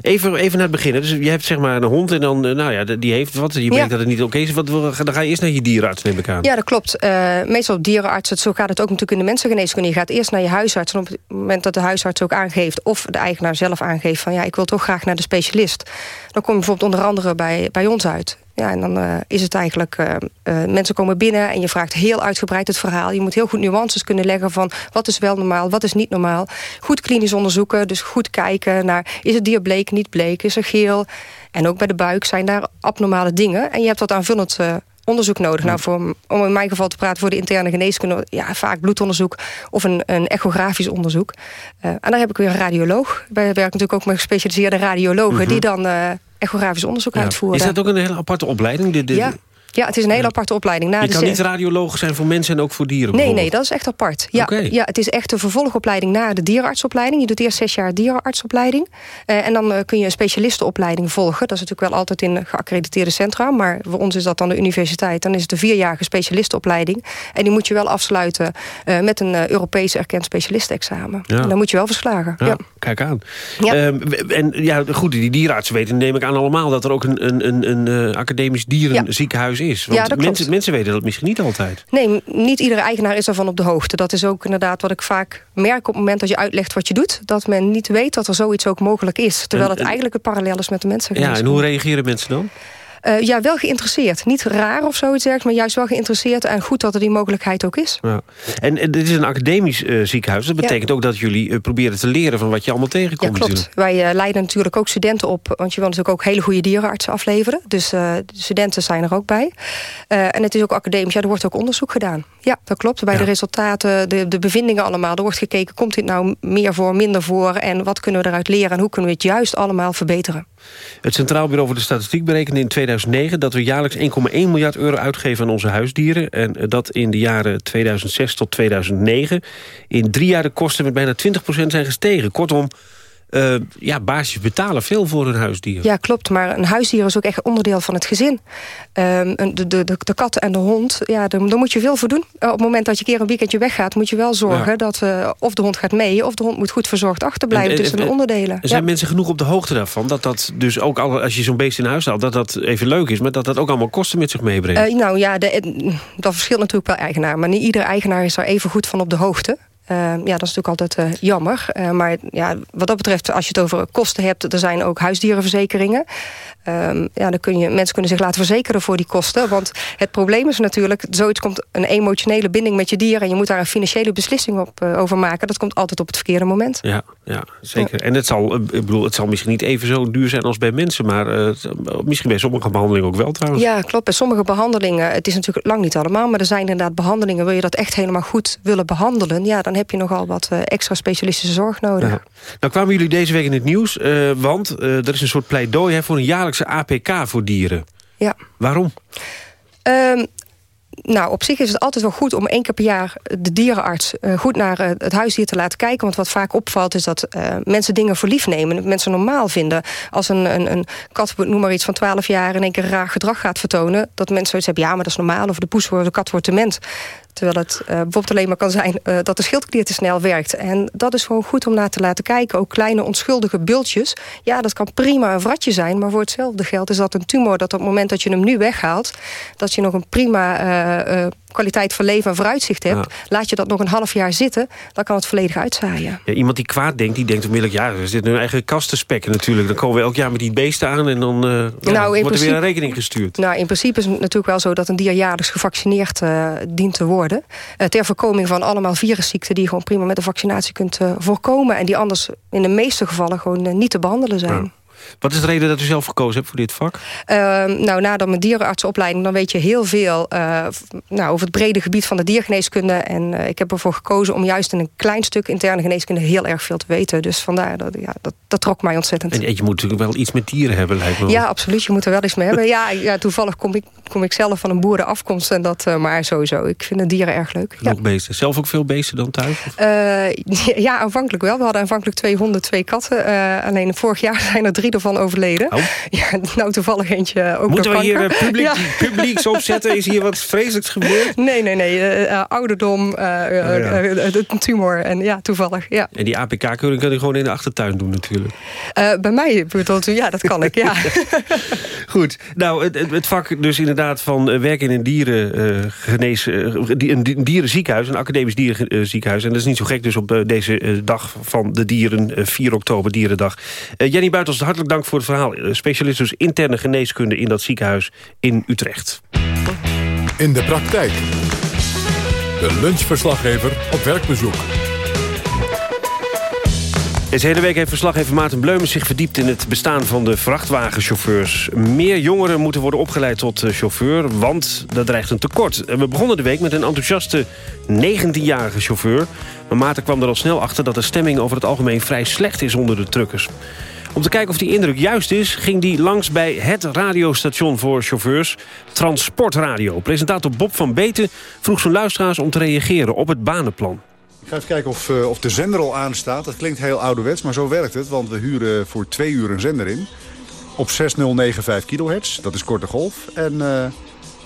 Even, even naar het begin. hè. Dus je hebt zeg maar een hond en dan, eh, nou ja, die heeft wat. Je merkt Ja. dat het niet oké is. Wat, dan ga je eerst naar je dierenarts, neem ik aan. Ja, dat klopt. Eh, meestal op dierenarts, zo gaat het ook natuurlijk in de mensengeneeskunde. Je gaat eerst naar je huisarts. En op het moment dat de huisarts ook aangeeft... of de eigenaar zelf aangeeft van... ja, ik wil toch graag naar de specialist... dan kom je bijvoorbeeld onder andere bij, bij ons uit. Ja, en dan eh, is het eigenlijk... eh, eh, mensen komen binnen en je vraagt heel uitgebreid het verhaal. Je moet heel goed nuances kunnen leggen van... wat is wel normaal, wat is niet normaal. Goed klinisch onderzoeken, dus goed kijken naar... is het dier bleek, niet bleek, is er geel... En ook bij de buik zijn daar abnormale dingen. En je hebt wat aanvullend onderzoek nodig. Nou, voor, om in mijn geval te praten voor de interne geneeskunde... ja, vaak bloedonderzoek of een, een echografisch onderzoek. Eh, en daar heb ik weer een radioloog. Wij werken natuurlijk ook met gespecialiseerde radiologen... Mhm. die dan eh, echografisch onderzoek Ja. uitvoeren. Is dat ook een hele aparte opleiding? De, de, ja. Ja, het is een hele aparte opleiding. Na je kan niet radioloog zijn voor mensen en ook voor dieren Nee, nee, dat is echt apart. Ja, ja, het is echt een vervolgopleiding na de dierenartsopleiding. Je doet eerst zes jaar dierenartsopleiding. Eh, en dan eh, kun je een specialistenopleiding volgen. Dat is natuurlijk wel altijd in geaccrediteerde centra. Maar voor ons is dat dan de universiteit. Dan is het een vierjarige specialistenopleiding. En die moet je wel afsluiten eh, met een Europees erkend specialistenexamen. Ja. En dan moet je wel verslagen. Ja, Ja. kijk aan. Ja. Ehm, en ja, goed, die dierenartsen weten, neem ik aan allemaal... dat er ook een, een, een, een academisch dierenziekenhuis is. Want Ja, dat klopt. mensen, mensen weten dat misschien niet altijd. Nee, niet iedere eigenaar is daarvan op de hoogte. Dat is ook inderdaad wat ik vaak merk op het moment dat je uitlegt wat je doet. Dat men niet weet dat er zoiets ook mogelijk is. Terwijl het en- eigenlijk een parallel is met de mensen. Ja, en hoe reageren mensen dan? Eh, ja, wel geïnteresseerd. Niet raar of zoiets dergelijks, maar juist wel geïnteresseerd. En goed dat er die mogelijkheid ook is. Ja. En, en dit is een academisch eh, ziekenhuis. Dat betekent ook dat jullie eh, proberen te leren van wat je allemaal Ja, tegenkomt. klopt. natuurlijk. Wij eh, leiden natuurlijk ook studenten op. Want je wil natuurlijk ook hele goede dierenartsen afleveren. Dus eh, de studenten zijn er ook bij. Eh, en het is ook academisch. Ja, er wordt ook onderzoek gedaan. Ja, dat klopt. Bij de resultaten, de, de bevindingen allemaal. Er wordt gekeken, komt dit nou meer voor, minder voor? En wat kunnen we eruit leren? En hoe kunnen we het juist allemaal verbeteren? Het Centraal Bureau voor de Statistiek berekende in 2009... dat we jaarlijks 1,1 miljard euro uitgeven aan onze huisdieren. En dat in de jaren 2006 tot 2009... in drie jaar de kosten met bijna 20% zijn gestegen. Kortom, eh, ja, baasjes betalen veel voor hun huisdier. Ja, klopt. Maar een huisdier is ook echt onderdeel van het gezin. Ehm, de, de, de, de kat en de hond, ja, daar, daar moet je veel voor doen. Eh, op het moment dat je een keer een weekendje weggaat... moet je wel zorgen Ja. dat eh, of de hond gaat mee... of de hond moet goed verzorgd achterblijven En- en- tussen de en- onderdelen. Er zijn Ja. mensen genoeg op de hoogte daarvan... dat dat dus ook al, als je zo'n beest in huis haalt... dat dat even leuk is, maar dat dat ook allemaal kosten met zich meebrengt. Nou ja, de, dat verschilt natuurlijk per eigenaar. Maar niet iedere eigenaar is daar even goed van op de hoogte. Eh, ja, dat is natuurlijk altijd eh, jammer. Eh, maar ja, wat dat betreft, als je het over kosten hebt... er zijn ook huisdierenverzekeringen. Ehm, ja, dan kun je, mensen kunnen zich laten verzekeren voor die kosten. Want het probleem is natuurlijk... zoiets komt een emotionele binding met je dier... en je moet daar een financiële beslissing op, eh, over maken. Dat komt altijd op het verkeerde moment. Ja, ja zeker. En het zal, eh, ik bedoel, het zal misschien niet even zo duur zijn als bij mensen... maar eh, misschien bij sommige behandelingen ook wel trouwens. Ja, klopt. Bij sommige behandelingen, het is natuurlijk lang niet allemaal... maar er zijn inderdaad behandelingen, wil je dat echt helemaal goed willen behandelen... ja, dan heb je nogal wat extra specialistische zorg nodig. Ja. Nou kwamen jullie deze week in het nieuws, want er is een soort pleidooi hè, voor een jaarlijkse APK voor dieren. Ja. Waarom? Ehm, nou, op zich is het altijd wel goed om één keer per jaar de dierenarts uh, goed naar uh, het huisdier te laten kijken. Want wat vaak opvalt is dat uh, mensen dingen voor lief nemen. Mensen normaal vinden. Als een, een, een kat, noem maar iets, van 12 jaar in één keer raar gedrag gaat vertonen. Dat mensen zoiets hebben, ja, maar dat is normaal. Of de poes wordt, de kat wordt dement. Terwijl het uh, bijvoorbeeld alleen maar kan zijn uh, dat de schildklier te snel werkt. En dat is gewoon goed om naar te laten kijken. Ook kleine onschuldige bultjes. Ja, dat kan prima een vratje zijn. Maar voor hetzelfde geld is dat een tumor dat op het moment dat je hem nu weghaalt... dat je nog een prima uh, kwaliteit van leven en vooruitzicht hebt... laat je dat nog een half jaar zitten, dan kan het volledig uitzaaien. Ja, iemand die kwaad denkt, die denkt onmiddellijk... ja, er zit hun eigen kasten spekken natuurlijk. Dan komen we elk jaar met die beesten aan... en dan uh, ja, nou, wordt er weer een rekening gestuurd. Nou, in principe is het natuurlijk wel zo... dat een dier jaarlijks gevaccineerd uh, dient te worden. Uh, ter voorkoming van allemaal virusziekten... die je gewoon prima met de vaccinatie kunt voorkomen... en die anders in de meeste gevallen gewoon niet te behandelen zijn. Wat is de reden dat u zelf gekozen hebt voor dit vak? Uh, nou, nadat mijn dierenartsenopleiding... dan weet je heel veel uh, nou, over het brede gebied van de diergeneeskunde. En uh, ik heb ervoor gekozen om juist in een klein stuk interne geneeskunde... heel erg veel te weten. Dus vandaar, dat, ja, dat, dat trok mij ontzettend. En je moet natuurlijk wel iets met dieren hebben, lijkt me. Ja, absoluut. Je moet er wel iets mee hebben. Ja, ja toevallig kom ik, kom ik zelf van een boerenafkomst. En dat, maar sowieso, ik vind de dieren erg leuk. Nog ja. beesten. Zelf ook veel beesten dan thuis? ja, aanvankelijk wel. We hadden aanvankelijk twee honden, twee katten. alleen vorig jaar zijn er drie ervan overleden. Oh. Ja, nou toevallig eentje ook Moeten we hier uh, publiek, ja. publieks opzetten? Is hier wat vreselijks gebeurd? Nee, nee, nee. Uh, ouderdom, uh, oh, ja. tumor en ja, toevallig. Ja. En die APK-keuring kan je gewoon in de achtertuin doen natuurlijk. bij mij ja, dat kan ik, ja. Goed, nou, het, het, vak dus inderdaad van werken in een, dierengenees, een dierenziekenhuis, een academisch dierenziekenhuis. En dat is niet zo gek dus op deze dag van de dieren, 4 oktober, Dierendag. Jenny Buitels, hartelijk dank voor het verhaal. Specialist dus interne geneeskunde in dat ziekenhuis in Utrecht. In de praktijk. De lunchverslaggever op werkbezoek. Deze hele week heeft verslaggever Maarten Bleumens zich verdiept... in het bestaan van de vrachtwagenchauffeurs. Meer jongeren moeten worden opgeleid tot chauffeur, want dat dreigt een tekort. We begonnen de week met een enthousiaste 19-jarige chauffeur. Maar Maarten kwam er al snel achter dat de stemming over het algemeen vrij slecht is onder de truckers. Om te kijken of die indruk juist is, ging die langs bij het radiostation voor chauffeurs, Transportradio. Presentator Bob van Beten vroeg zijn luisteraars om te reageren op het banenplan. Ik ga even kijken of, uh, of de zender al aanstaat. Dat klinkt heel ouderwets, maar zo werkt het. Want we huren voor twee uur een zender in. Op 6095 kilohertz, dat is korte golf. En uh,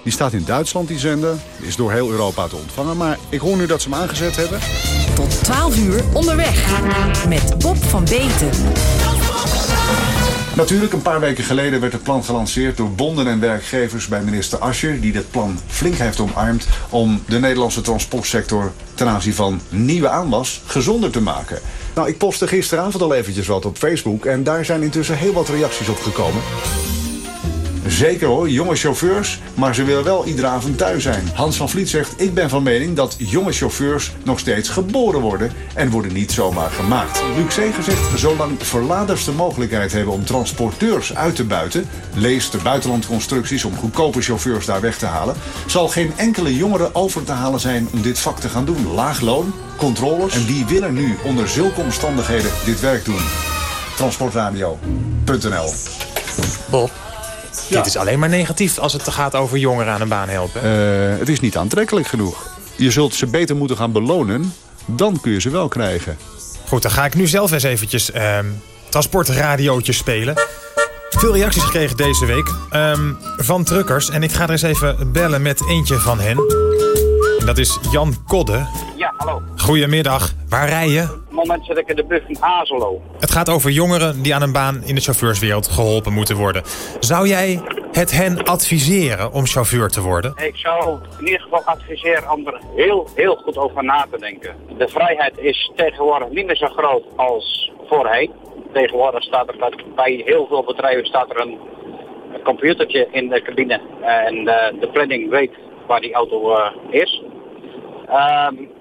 die staat in Duitsland, die zender. Die is door heel Europa te ontvangen. Maar ik hoor nu dat ze hem aangezet hebben. Tot 12 uur onderweg. Met Bob van Beten. Natuurlijk, een paar weken geleden werd het plan gelanceerd door bonden en werkgevers bij minister Ascher, die dit plan flink heeft omarmd om de Nederlandse transportsector ten aanzien van nieuwe aanwas gezonder te maken. Nou, ik postte gisteravond al eventjes wat op Facebook en daar zijn intussen heel wat reacties op gekomen. Zeker hoor, jonge chauffeurs, maar ze willen wel iedere avond thuis zijn. Hans van Vliet zegt, ik ben van mening dat jonge chauffeurs nog steeds geboren worden en worden niet zomaar gemaakt. Luc Seger zegt, zolang verladers de mogelijkheid hebben om transporteurs uit te buiten, lees de buitenlandconstructies om goedkope chauffeurs daar weg te halen, zal geen enkele jongere over te halen zijn om dit vak te gaan doen. Laag loon, controllers en wie willen nu onder zulke omstandigheden dit werk doen? Transportradio.nl Bob. Ja. Dit is alleen maar negatief als het gaat over jongeren aan een baan helpen. Uh, het is niet aantrekkelijk genoeg. Je zult ze beter moeten gaan belonen. Dan kun je ze wel krijgen. Goed, dan ga ik nu zelf eens eventjes uh, transportradiootjes spelen. Veel reacties gekregen deze week um, van truckers. En ik ga er eens even bellen met eentje van hen. En dat is Jan Kodde. Ja, hallo. Goedemiddag. Waar rij je? Moment zit ik in de bus van Azelo. Het gaat over jongeren die aan een baan in de chauffeurswereld geholpen moeten worden. Zou jij het hen adviseren om chauffeur te worden? Ik zou in ieder geval adviseren om er heel, heel goed over na te denken. De vrijheid is tegenwoordig niet meer zo groot als voorheen. Tegenwoordig staat er bij heel veel bedrijven staat er een, computertje in de cabine. En uh, de planning weet waar die auto uh, is. Um,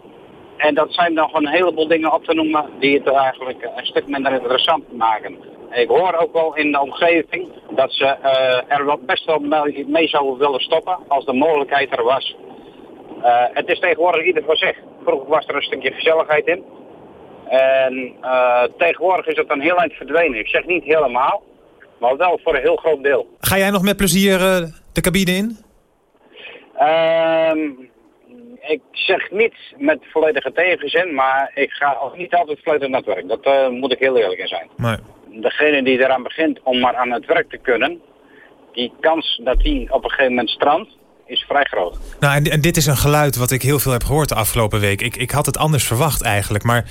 en dat zijn nog een heleboel dingen op te noemen die het eigenlijk een stuk minder interessant maken. Ik hoor ook wel in de omgeving dat ze uh, er wel best wel mee, mee zouden willen stoppen als de mogelijkheid er was. Uh, het is tegenwoordig ieder voor zich. Vroeger was er een stukje gezelligheid in. En uh, tegenwoordig is het een heel eind verdwenen. Ik zeg niet helemaal, maar wel voor een heel groot deel. Ga jij nog met plezier de cabine in? Ehm, ik zeg niet met volledige tegenzin, maar ik ga ook niet altijd volledig naar het werk. Dat eh, moet ik heel eerlijk in zijn. Maar Degene die eraan begint om maar aan het werk te kunnen, die kans dat die op een gegeven moment strandt, is vrij groot. Nou, en, en dit is een geluid wat ik heel veel heb gehoord de afgelopen week. Ik, ik had het anders verwacht eigenlijk, maar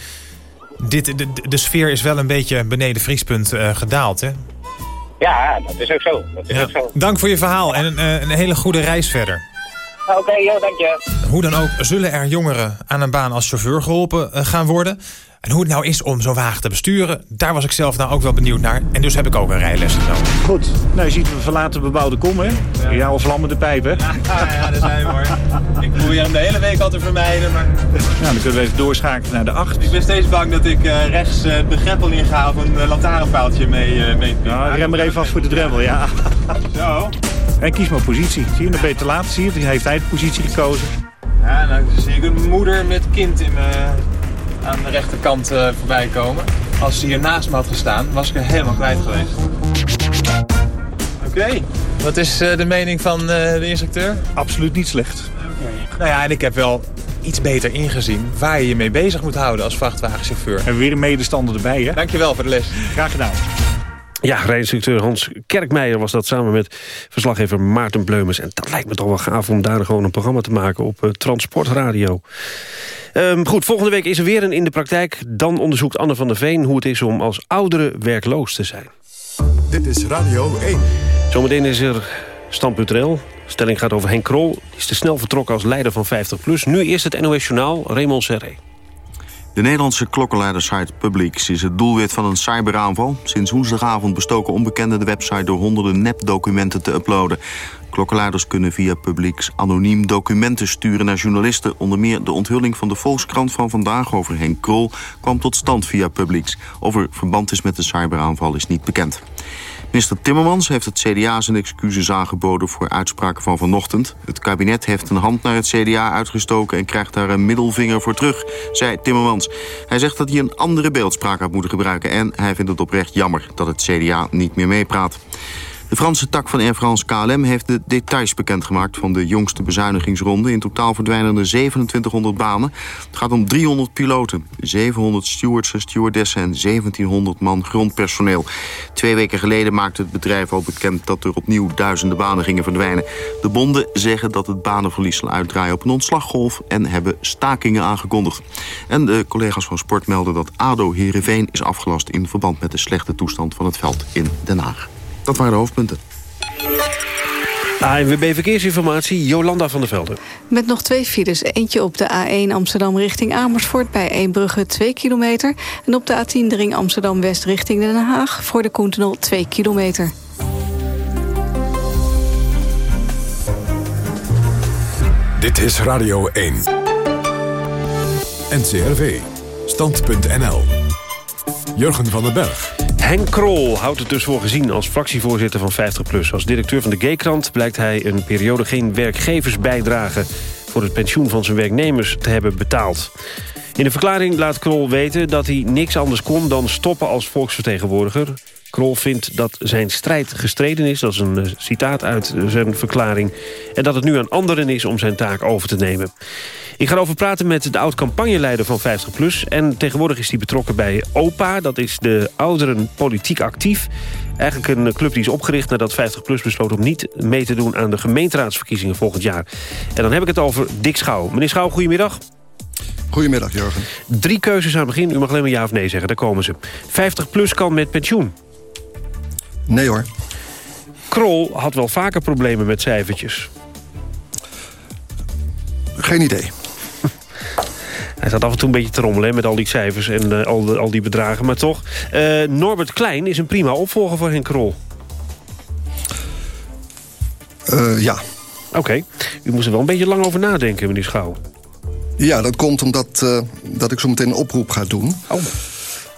dit, de, de- sfeer is wel een beetje beneden vriespunt eh, gedaald, hè? Ja, dat is ook zo. Dat is ook zo. Dank voor je verhaal en een, eh, een hele goede reis verder. Oké, joh, dank je. Hoe dan ook zullen er jongeren aan een baan als chauffeur geholpen eh, gaan worden. En hoe het nou is om zo'n wagen te besturen, daar was ik zelf nou ook wel benieuwd naar. En dus heb ik ook een rijles genomen. Goed, nou je ziet we verlaten bebouwde kom, hè? Ja, of vlammende pijpen. Ja, ja, daar zijn we hoor. Ik probeer hem de hele week al te vermijden, maar Nou, dan kunnen we even doorschakelen naar de 8. ik ben steeds bang dat ik eh, rechts eh, de greppel inga of een uh, lantaarnpaaltje mee, eh mee Nou, rem maar even vast voor de drempel, ja. Zo. En kies maar positie. Zie je, dan ben je te laat. Zie je, heeft hij de positie gekozen. Ja, nou zie ik een moeder met kind in me, aan de rechterkant eh, voorbij komen. Als ze hier naast me had gestaan, was ik er helemaal kwijt geweest. Oké, wat is eh, de mening van eh, de instructeur? Absoluut niet slecht. Nou ja, en ik heb wel iets beter ingezien waar je je mee bezig moet houden als vrachtwagenchauffeur. En weer een medestander erbij, hè? Dankjewel voor de les. Graag gedaan. Ja, rijinstructeur Hans Kerkmeijer was dat samen met verslaggever Maarten Bleumers. En dat lijkt me toch wel gaaf om daar gewoon een programma te maken op uh, Transportradio. Um, goed, volgende week is er weer een in de praktijk. Dan onderzoekt Anne van der Veen hoe het is om als oudere werkloos te zijn. Dit is Radio 1. Zometeen is er Stand.nl. De stelling gaat over Henk Krol. Die is te snel vertrokken als leider van 50PLUS. Nu eerst het NOS Journaal, Raymond Serré. De Nederlandse klokkenleidersite Publix is het doelwit van een cyberaanval. Sinds woensdagavond bestoken onbekenden de website door honderden nepdocumenten te uploaden. Klokkenleiders kunnen via Publix anoniem documenten sturen naar journalisten. Onder meer de onthulling van de Volkskrant van vandaag over Henk Krol kwam tot stand via Publix. Of er verband is met de cyberaanval is niet bekend. Minister Timmermans heeft het CDA zijn excuses aangeboden voor uitspraken van vanochtend. Het kabinet heeft een hand naar het CDA uitgestoken en krijgt daar een middelvinger voor terug, zei Timmermans. Hij zegt dat hij een andere beeldspraak had moeten gebruiken en hij vindt het oprecht jammer dat het CDA niet meer meepraat. De Franse tak van Air France KLM heeft de details bekendgemaakt van de jongste bezuinigingsronde. In totaal verdwijnen er 2700 banen. Het gaat om 300 piloten, 700 stewards en stewardessen en 1700 man grondpersoneel. Twee weken geleden maakte het bedrijf al bekend dat er opnieuw duizenden banen gingen verdwijnen. De bonden zeggen dat het banenverlies zal uitdraaien op een ontslaggolf en hebben stakingen aangekondigd. En de collega's van Sport melden dat ADO Heerenveen is afgelast in verband met de slechte toestand van het veld in Den Haag. Dat waren de hoofdpunten. ANWB Verkeersinformatie, Jolanda van der Velden. Met nog twee files. Eentje op de A1 Amsterdam richting Amersfoort... bij Eembrugge 2 kilometer. En op de A10 de ring Amsterdam-West richting Den Haag... voor de Koentunnel 2 kilometer. Dit is Radio 1. NCRV. Stand.nl. Jurgen van den Berg. Henk Krol houdt het dus voor gezien als fractievoorzitter van 50PLUS. Als directeur van de G-krant blijkt hij een periode geen werkgeversbijdrage... voor het pensioen van zijn werknemers te hebben betaald. In de verklaring laat Krol weten dat hij niks anders kon dan stoppen als volksvertegenwoordiger. Krol vindt dat zijn strijd gestreden is, dat is een uh, citaat uit zijn verklaring... en dat het nu aan anderen is om zijn taak over te nemen. Ik ga erover praten met de oud-campagneleider van 50PLUS... en tegenwoordig is hij betrokken bij OPA, dat is de ouderen politiek actief. Eigenlijk een club die is opgericht nadat 50PLUS besloot... om niet mee te doen aan de gemeenteraadsverkiezingen volgend jaar. En dan heb ik het over Dick Schouw. Meneer Schouw, goedemiddag. Goedemiddag, Jurgen. Drie keuzes aan het begin. U mag alleen maar ja of nee zeggen, daar komen ze. 50PLUS kan met pensioen. Nee hoor. Krol had wel vaker problemen met cijfertjes. Geen idee. Hij zat af en toe een beetje te rommelen hè, met al die cijfers en uh, al, de, al die bedragen. Maar toch, uh, Norbert Klein is een prima opvolger voor Henk Krol. Uh, ja. Oké. Okay. U moest er wel een beetje lang over nadenken, meneer Schouw. Ja, dat komt omdat dat ik zo meteen een oproep ga doen. Oh.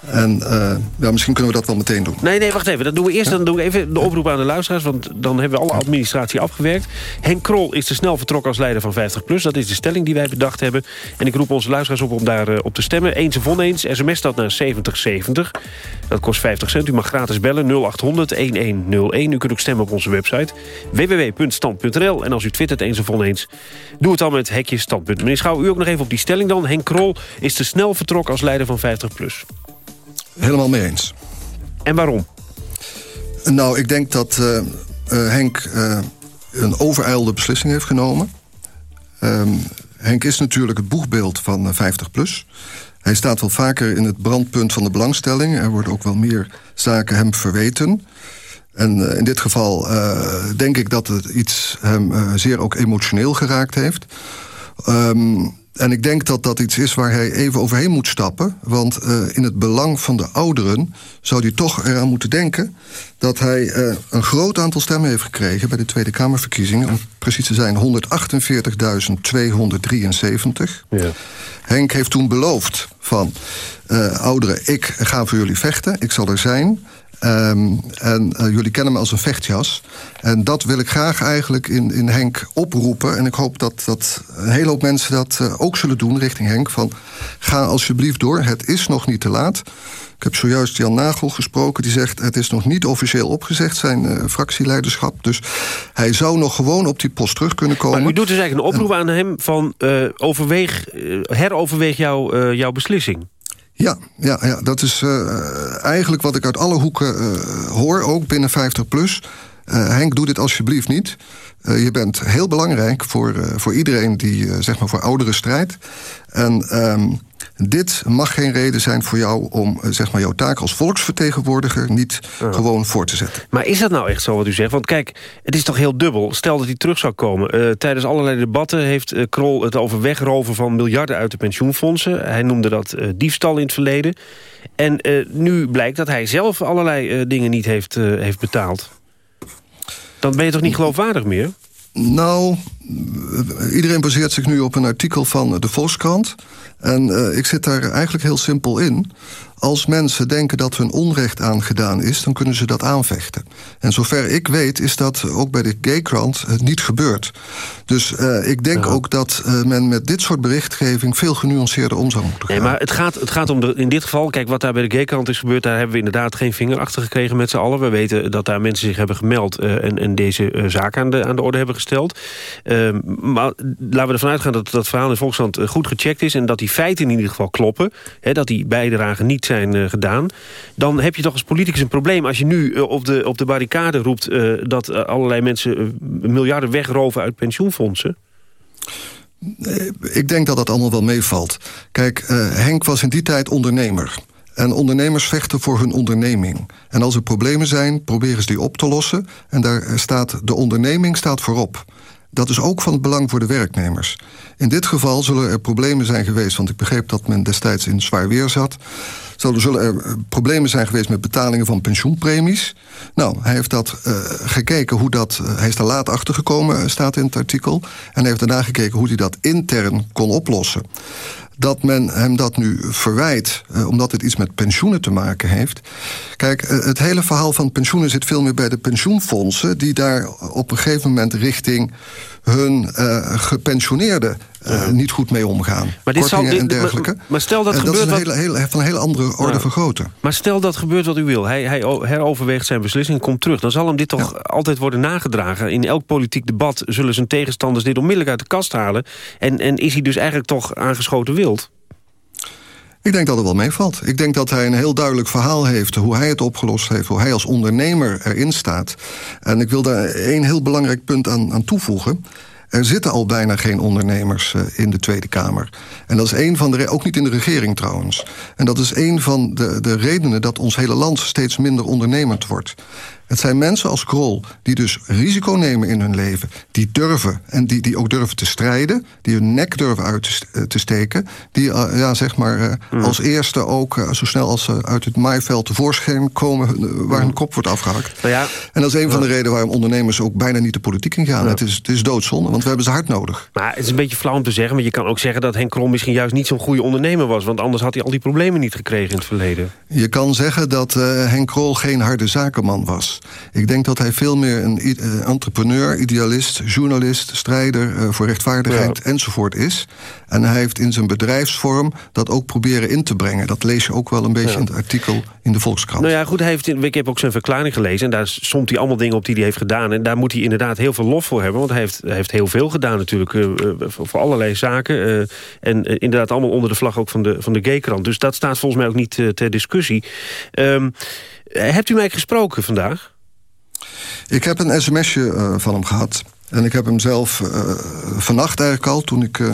En uh, ja, misschien kunnen we dat wel meteen doen. Nee, nee, wacht even. Dat doen we eerst. Dan doen we even de oproep aan de luisteraars. Want dan hebben we alle administratie afgewerkt. Henk Krol is te snel vertrokken als leider van 50PLUS. Dat is de stelling die wij bedacht hebben. En ik roep onze luisteraars op om daar uh, op te stemmen. Eens of oneens. SMS staat naar 7070. Dat kost 50 cent. U mag gratis bellen 0800 1101. U kunt ook stemmen op onze website www.stand.nl. En als u twittert eens of oneens, doe het dan met hekje standpunt. Meneer Schouw, u ook nog even op die stelling dan. Henk Krol is te snel vertrokken als leider van 50PLUS. Helemaal mee eens. En waarom? Nou, ik denk dat uh, uh, Henk uh, een overijlde beslissing heeft genomen. Um, Henk is natuurlijk het boegbeeld van 50PLUS. Hij staat wel vaker in het brandpunt van de belangstelling. Er worden ook wel meer zaken hem verweten. En in dit geval denk ik dat het iets hem zeer ook emotioneel geraakt heeft. Um, en ik denk dat dat iets is waar hij even overheen moet stappen. Want uh, in het belang van de ouderen zou hij toch eraan moeten denken... dat hij uh, een groot aantal stemmen heeft gekregen bij de Tweede Kamerverkiezingen. Om precies te zijn 148.273. Ja. Henk heeft toen beloofd van... Uh, ouderen, ik ga voor jullie vechten, ik zal er zijn... Um, en uh, jullie kennen me als een vechtjas. En dat wil ik graag eigenlijk in, in Henk oproepen. En ik hoop dat, dat een hele hoop mensen dat uh, ook zullen doen richting Henk. Van, ga alsjeblieft door, het is nog niet te laat. Ik heb zojuist Jan Nagel gesproken. Die zegt, het is nog niet officieel opgezegd, zijn uh, fractieleiderschap. Dus hij zou nog gewoon op die post terug kunnen komen. Maar u doet dus eigenlijk een oproep en, aan hem van... overweeg, heroverweeg jou, jouw beslissing. Ja, ja, ja, dat is uh, eigenlijk wat ik uit alle hoeken uh, hoor, ook binnen 50 plus. Uh, Henk, doe dit alsjeblieft niet. je bent heel belangrijk voor, voor iedereen die zeg maar voor ouderen strijdt. En um, dit mag geen reden zijn voor jou om zeg maar, jouw taak als volksvertegenwoordiger niet gewoon voor te zetten. Maar is dat nou echt zo wat u zegt? Want kijk, het is toch heel dubbel. Stel dat hij terug zou komen. Uh, tijdens allerlei debatten heeft uh, Krol het over wegroven van miljarden uit de pensioenfondsen. Hij noemde dat uh, diefstal in het verleden. En nu blijkt dat hij zelf allerlei dingen niet heeft, heeft betaald. Dan ben je toch niet geloofwaardig meer? Nou, iedereen baseert zich nu op een artikel van de Volkskrant. En uh, ik zit daar eigenlijk heel simpel in. Als mensen denken dat hun onrecht aangedaan is... dan kunnen ze dat aanvechten. En zover ik weet is dat ook bij de Gaykrant uh, niet gebeurd. Dus uh, ik denk ja. ook dat men met dit soort berichtgeving... veel genuanceerder om zou moeten gaan. Nee, maar het gaat, het gaat om de, in dit geval... kijk, wat daar bij de Gaykrant is gebeurd... daar hebben we inderdaad geen vinger achter gekregen met z'n allen. We weten dat daar mensen zich hebben gemeld... en, en deze zaak aan de, aan de orde hebben gesteld. Maar laten we ervan uitgaan dat dat verhaal in Volkskrant goed gecheckt is... en dat die feiten in ieder geval kloppen. Hè, dat die bijdragen niet zijn uh, gedaan. Dan heb je toch als politicus een probleem... als je nu uh, op, de, op de barricade roept... Dat allerlei mensen miljarden wegroven uit pensioenfondsen. Ik denk dat dat allemaal wel meevalt. Kijk, Henk was in die tijd ondernemer. En ondernemers vechten voor hun onderneming. En als er problemen zijn, proberen ze die op te lossen. En daar staat de onderneming staat voorop. Dat is ook van belang voor de werknemers. In dit geval zullen er problemen zijn geweest... want ik begreep dat men destijds in zwaar weer zat... zullen er problemen zijn geweest met betalingen van pensioenpremies. Nou, hij heeft dat uh, gekeken hoe dat... Uh, hij is daar laat achter gekomen, staat in het artikel... en hij heeft daarna gekeken hoe hij dat intern kon oplossen dat men hem dat nu verwijt... Uh, omdat het iets met pensioenen te maken heeft. Kijk, uh, het hele verhaal van pensioenen zit veel meer bij de pensioenfondsen... die daar op een gegeven moment richting hun uh, gepensioneerden uh, niet goed mee omgaan. Maar dit zal, dit, en dergelijke. Maar, maar stel dat en gebeurt... Dat is een hele, hele, van een hele andere orde ja. van grootte. Maar stel dat gebeurt wat u wil. Hij, hij heroverweegt zijn beslissing en komt terug. Dan zal hem dit toch ja. altijd worden nagedragen. In elk politiek debat zullen zijn tegenstanders dit onmiddellijk uit de kast halen. En, en is hij dus eigenlijk toch aangeschoten wild? Ik denk dat het wel meevalt. Ik denk dat hij een heel duidelijk verhaal heeft... hoe hij het opgelost heeft, hoe hij als ondernemer erin staat. En ik wil daar één heel belangrijk punt aan, aan toevoegen. Er zitten al bijna geen ondernemers uh, in de Tweede Kamer. En dat is een van de... ook niet in de regering trouwens. En dat is een van de, de redenen dat ons hele land steeds minder ondernemend wordt. Het zijn mensen als Krol die dus risico nemen in hun leven. Die durven en die, die ook durven te strijden. Die hun nek durven uit te, eh, te steken. Die eh, ja, zeg maar, eh, Hmm. als eerste ook zo snel als ze uit het maaiveld tevoorschijn komen... waar hun kop wordt afgehakt. Nou ja, En dat is een van de redenen waarom ondernemers ook bijna niet de politiek ingaan. Het, is, het is doodzonde, want we hebben ze hard nodig. maar het is een beetje flauw om te zeggen... maar je kan ook zeggen dat Henk Krol misschien juist niet zo'n goede ondernemer was... want anders had hij al die problemen niet gekregen in het verleden. Je kan zeggen dat Henk Krol geen harde zakenman was. Ik denk dat hij veel meer een eh, entrepreneur, idealist, journalist... strijder eh, voor rechtvaardigheid enzovoort is. En hij heeft in zijn bedrijfsvorm dat ook proberen in te brengen. Dat lees je ook wel een beetje Ja. in het artikel in de Volkskrant. Nou ja, goed, hij heeft, in- ik heb ook zijn verklaring gelezen... en daar somt hij allemaal dingen op die hij heeft gedaan. En daar moet hij inderdaad heel veel lof voor hebben... want hij heeft, hij heeft heel veel gedaan natuurlijk, eh, voor, voor allerlei zaken. en inderdaad allemaal onder de vlag ook van de, van de G-krant. Dus dat staat volgens mij ook niet ter discussie. Ehm, hebt u mij gesproken vandaag? Ik heb een sms'je eh, van hem gehad. En ik heb hem zelf eh, vannacht eigenlijk al, toen ik eh,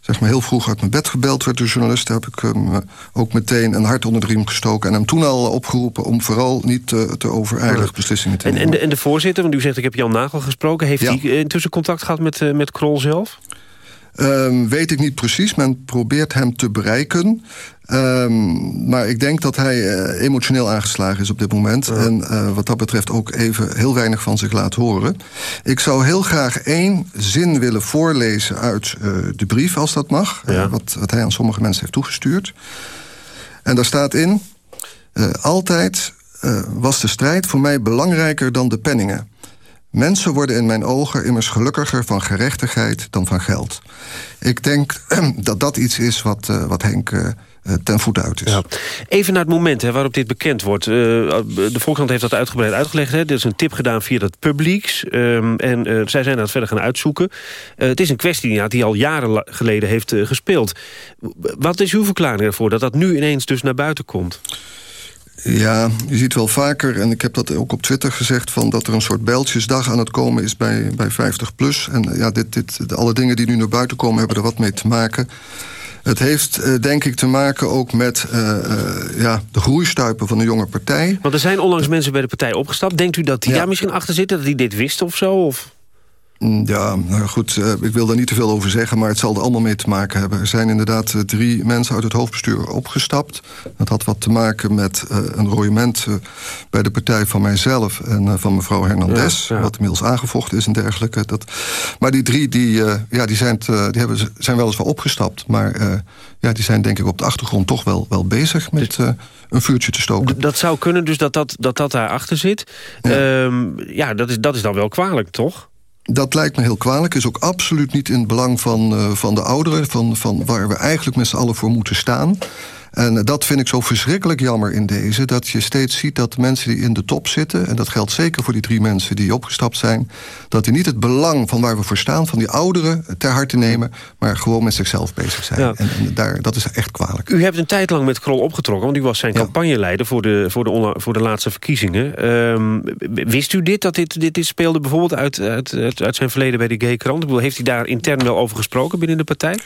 zeg maar heel vroeg uit mijn bed gebeld werd door journalisten, heb ik hem eh, ook meteen een hart onder de riem gestoken. En hem toen al opgeroepen om vooral niet eh, te overijlig beslissingen te En, nemen. en, de, en de voorzitter, want u zegt ik heb Jan Nagel gesproken... heeft Ja. hij intussen contact gehad met, eh, met Krol zelf? Ehm, weet ik niet precies. Men probeert hem te bereiken. Ehm, maar ik denk dat hij eh, emotioneel aangeslagen is op dit moment. En eh, wat dat betreft ook even heel weinig van zich laat horen. Ik zou heel graag één zin willen voorlezen uit eh, de brief, als dat mag. wat, wat hij aan sommige mensen heeft toegestuurd. En daar staat in... altijd was de strijd voor mij belangrijker dan de penningen. Mensen worden in mijn ogen immers gelukkiger van gerechtigheid dan van geld. Ik denk dat dat iets is wat, eh, wat Henk eh, eh, ten voet uit is. Even naar het moment hè, waarop dit bekend wordt. De Volkskrant heeft dat uitgebreid uitgelegd. Hè. Dit is een tip gedaan via dat Publieks. Ehm, en zij zijn dat verder gaan uitzoeken. Het is een kwestie ja, die al jaren geleden heeft gespeeld. Wat is uw verklaring ervoor dat dat nu ineens dus naar buiten komt? Ja, je ziet wel vaker, en ik heb dat ook op Twitter gezegd... Van dat er een soort bijltjesdag aan het komen is bij, bij 50PLUS. En eh, ja, dit, dit, de- alle dingen die nu naar buiten komen hebben er wat mee te maken. Het heeft eh, denk ik te maken ook met eh, ja, de groeistuipen van de jonge partij. Want er zijn onlangs mensen bij de partij opgestapt. Denkt u dat die daar misschien achter zitten? Dat die dit wisten of zo? Of? Mm, Ja, nou goed, eh, ik wil daar niet te veel over zeggen... maar het zal er allemaal mee te maken hebben. Er zijn inderdaad eh, drie mensen uit het hoofdbestuur opgestapt. Dat had wat te maken met eh, een royement eh, bij de partij van mijzelf... en van mevrouw Hernandez, Ja, ja. wat inmiddels aangevochten is en dergelijke. Dat, maar die drie die, ja, die, zijn, die hebben, zijn weliswaar opgestapt... maar ja, die zijn denk ik op de achtergrond toch wel, wel bezig met eh, een vuurtje te stoken. Dat zou kunnen, dus dat dat, dat, dat daarachter zit. Ja, ja dat, is, dat is dan wel kwalijk, toch? Dat lijkt me heel kwalijk. Is ook absoluut niet in het belang van, eh, van de ouderen. Van, van waar we eigenlijk met z'n allen voor moeten staan. En eh, dat vind ik zo verschrikkelijk jammer in deze. Dat je steeds ziet dat mensen die in de top zitten... en dat geldt zeker voor die drie mensen die opgestapt zijn... dat die niet het belang van waar we voor staan... van die ouderen ter harte nemen... maar gewoon met zichzelf bezig zijn. Ja. En, en daar, dat is echt kwalijk. U hebt een tijd lang met Krol opgetrokken, want u was zijn campagneleider voor de, voor de, voor de laatste verkiezingen. Ehm, wist u dit, dat dit, dit, dit speelde bijvoorbeeld uit, uit, uit, uit zijn verleden bij de G-krant? Ik bedoel, Heeft hij daar intern wel over gesproken binnen de partij?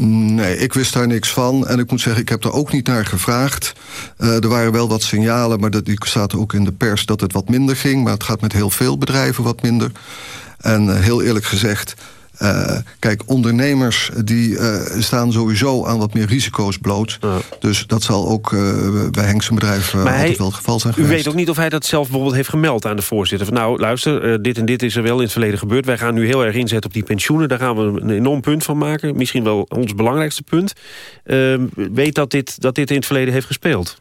Nee, ik wist daar niks van. En ik moet zeggen, ik heb er ook niet naar gevraagd. Eh, er waren wel wat signalen, maar dat, die zaten ook in de pers... dat het wat minder ging, maar het gaat met heel veel bedrijven wat minder. En eh, heel eerlijk gezegd... eh, kijk, ondernemers die eh, staan sowieso aan wat meer risico's bloot. Dus dat zal ook eh, bij Henk zijn bedrijf hij- altijd wel het geval zijn U weet ook niet of hij dat zelf bijvoorbeeld heeft gemeld aan de voorzitter. Van, nou, luister, dit en dit is er wel in het verleden gebeurd. Wij gaan nu heel erg inzetten op die pensioenen. Daar gaan we een enorm punt van maken. Misschien wel ons belangrijkste punt. Ehm, weet dat dit, dat dit in het verleden heeft gespeeld?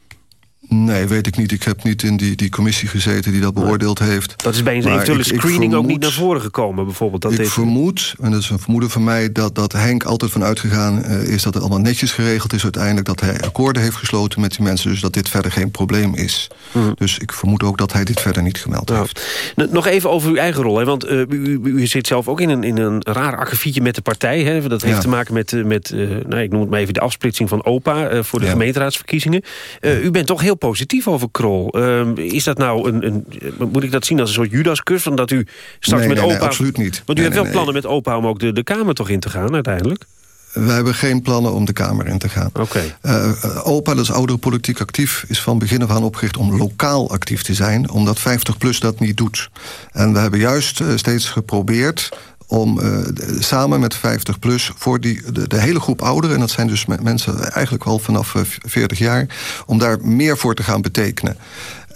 Nee, weet ik niet. Ik heb niet in die, die commissie gezeten die dat beoordeeld heeft. Dat is bij een eventuele ik screening ook niet naar voren gekomen, bijvoorbeeld. Dat ik heeft- vermoed, en dat is een vermoeden van mij... dat, dat Henk altijd van uitgegaan eh, is dat het allemaal netjes geregeld is... uiteindelijk dat hij akkoorden heeft gesloten met die mensen... dus dat dit verder geen probleem is. Mhm. Dus ik vermoed ook dat hij dit verder niet gemeld heeft. Nog even over uw eigen rol. Hè? Want eh, u, u, zit zelf ook in een, in een raar akkefietje met de partij. Hè? Dat heeft Ja. te maken met, eh, met nou, ik noem het maar even de afsplitsing van OPA... voor de gemeenteraadsverkiezingen. U bent toch heel positief over Krol. Ehm, is dat nou een, een... Moet ik dat zien als een soort Judaskus? Van dat u straks Nee, met nee, nee, OPA... absoluut niet. Want u hebt wel plannen met OPA om ook de, de Kamer toch in te gaan uiteindelijk? We hebben geen plannen om de Kamer in te gaan. Oké. Uh, OPA, dat is Oudere Politiek Actief... is van begin af aan opgericht om lokaal actief te zijn... omdat 50PLUS dat niet doet. En we hebben juist uh, steeds geprobeerd om uh, samen met 50PLUS voor die, de, de, hele groep ouderen... en dat zijn dus mensen eigenlijk al vanaf 40 jaar... om daar meer voor te gaan betekenen.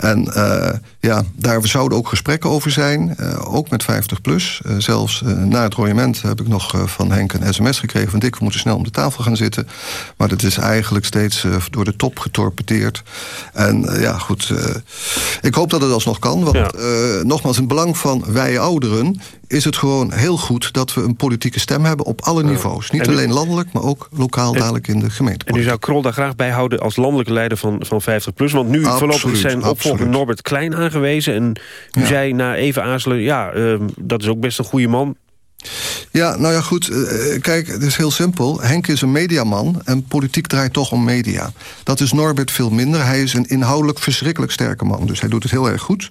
En uh, ja, daar zouden ook gesprekken over zijn, uh, ook met 50 plus. Uh, zelfs na het royement heb ik nog van Henk een sms gekregen... van Dick, we moeten snel om de tafel gaan zitten. Maar dat is eigenlijk steeds door de top getorpedeerd. En ja, goed, ik hoop dat het alsnog kan. Want ja. nogmaals, het belang van wij ouderen is het gewoon heel goed dat we een politieke stem hebben op alle niveaus. Niet alleen landelijk, maar ook lokaal dadelijk in de gemeente. En u zou Krol daar graag bij houden als landelijke leider van, van 50PLUS? Want nu voorlopig zijn opvolger Norbert Klein aangewezen. En u ja. zei na even aarzelen, ja, uh, dat is ook best een goede man. Ja, nou ja, goed. Uh, kijk, het is heel simpel. Henk is een mediaman en politiek draait toch om media. Dat is Norbert veel minder. Hij is een inhoudelijk verschrikkelijk sterke man. Dus hij doet het heel erg goed.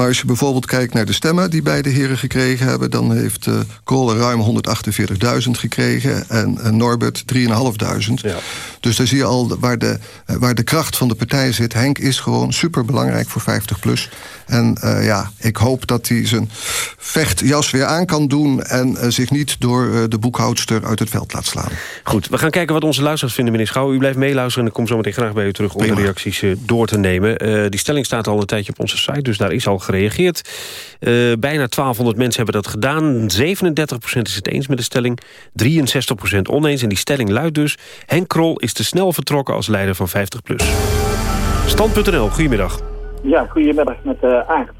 Maar als je bijvoorbeeld kijkt naar de stemmen die beide heren gekregen hebben... dan heeft uh, ruim 148.000 gekregen en uh, Norbert 3.500. Ja. Dus daar zie je al waar de, uh, waar de kracht van de partij zit. Henk is gewoon superbelangrijk voor 50PLUS. En ja, ik hoop dat hij zijn vechtjas weer aan kan doen... en zich niet door de boekhoudster uit het veld laat slaan. Goed, we gaan kijken wat onze luisteraars vinden, meneer Schouw. U blijft meeluisteren en ik kom zo meteen graag bij u terug... om Prima. de reacties door te nemen. die stelling staat al een tijdje op onze site, dus daar is al gereageerd. Uh, bijna 1200 mensen hebben dat gedaan. 37% is het eens met de stelling, 63% oneens. En die stelling luidt dus... Henk Krol is te snel vertrokken als leider van 50PLUS. Stand.nl, goedemiddag. Ja, goedemiddag met uh, Aart.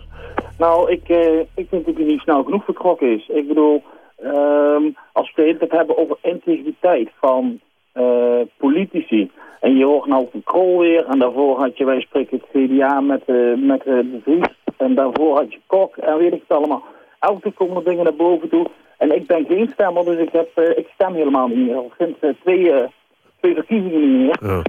Nou, ik, uh, ik vind dat hij niet snel genoeg vertrokken is. Ik bedoel, um, als we het hebben over integriteit van politici... En je hoort nou van Krol weer. En daarvoor had je, wij spreken het CDA met, met de Vries. En daarvoor had je Kok en weet ik het allemaal. Elke komen er dingen naar boven toe. En ik ben geen stemmer, dus ik, heb, uh, ik stem helemaal niet meer. Ik vind twee, twee verkiezingen niet meer. Ja.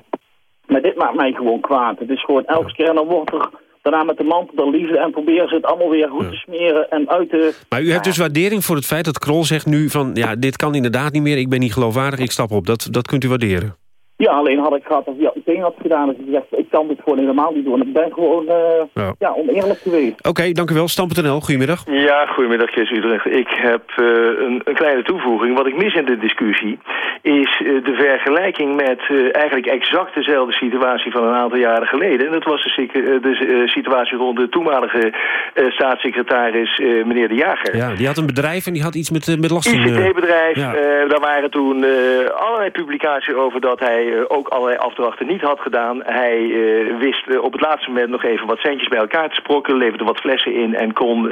Maar dit maakt mij gewoon kwaad. Het is gewoon elke keer en dan wordt er daarna met de mantel de liefde en proberen ze het allemaal weer goed te smeren en uit te... Maar u hebt dus waardering voor het feit dat Krol zegt nu van... ja, dit kan inderdaad niet meer, ik ben niet geloofwaardig, ik stap op. Dat, dat kunt u waarderen? Ja, alleen had ik gehad als hij meteen had gedaan. Dus ik zegt, ik kan dit gewoon helemaal niet doen. Ik ben gewoon uh, ja. ja. oneerlijk geweest. Oké, okay, dank u wel. Stam.nl, goedemiddag. Ja, goedemiddag Chris Utrecht. Ik heb uh, een, een, kleine toevoeging. Wat ik mis in de discussie is uh, de vergelijking met eigenlijk exact dezelfde situatie van een aantal jaren geleden. En dat was de, de situatie rond de toenmalige staatssecretaris meneer De Jager. Ja, die had een bedrijf en die had iets met, met lasting... ICT-bedrijf. Ja. daar waren toen allerlei publicaties over dat hij uh, ook allerlei afdrachten niet had gedaan. Hij uh, wist uh, op het laatste moment nog even wat centjes bij elkaar te sprokkelen, leverde wat flessen in en kon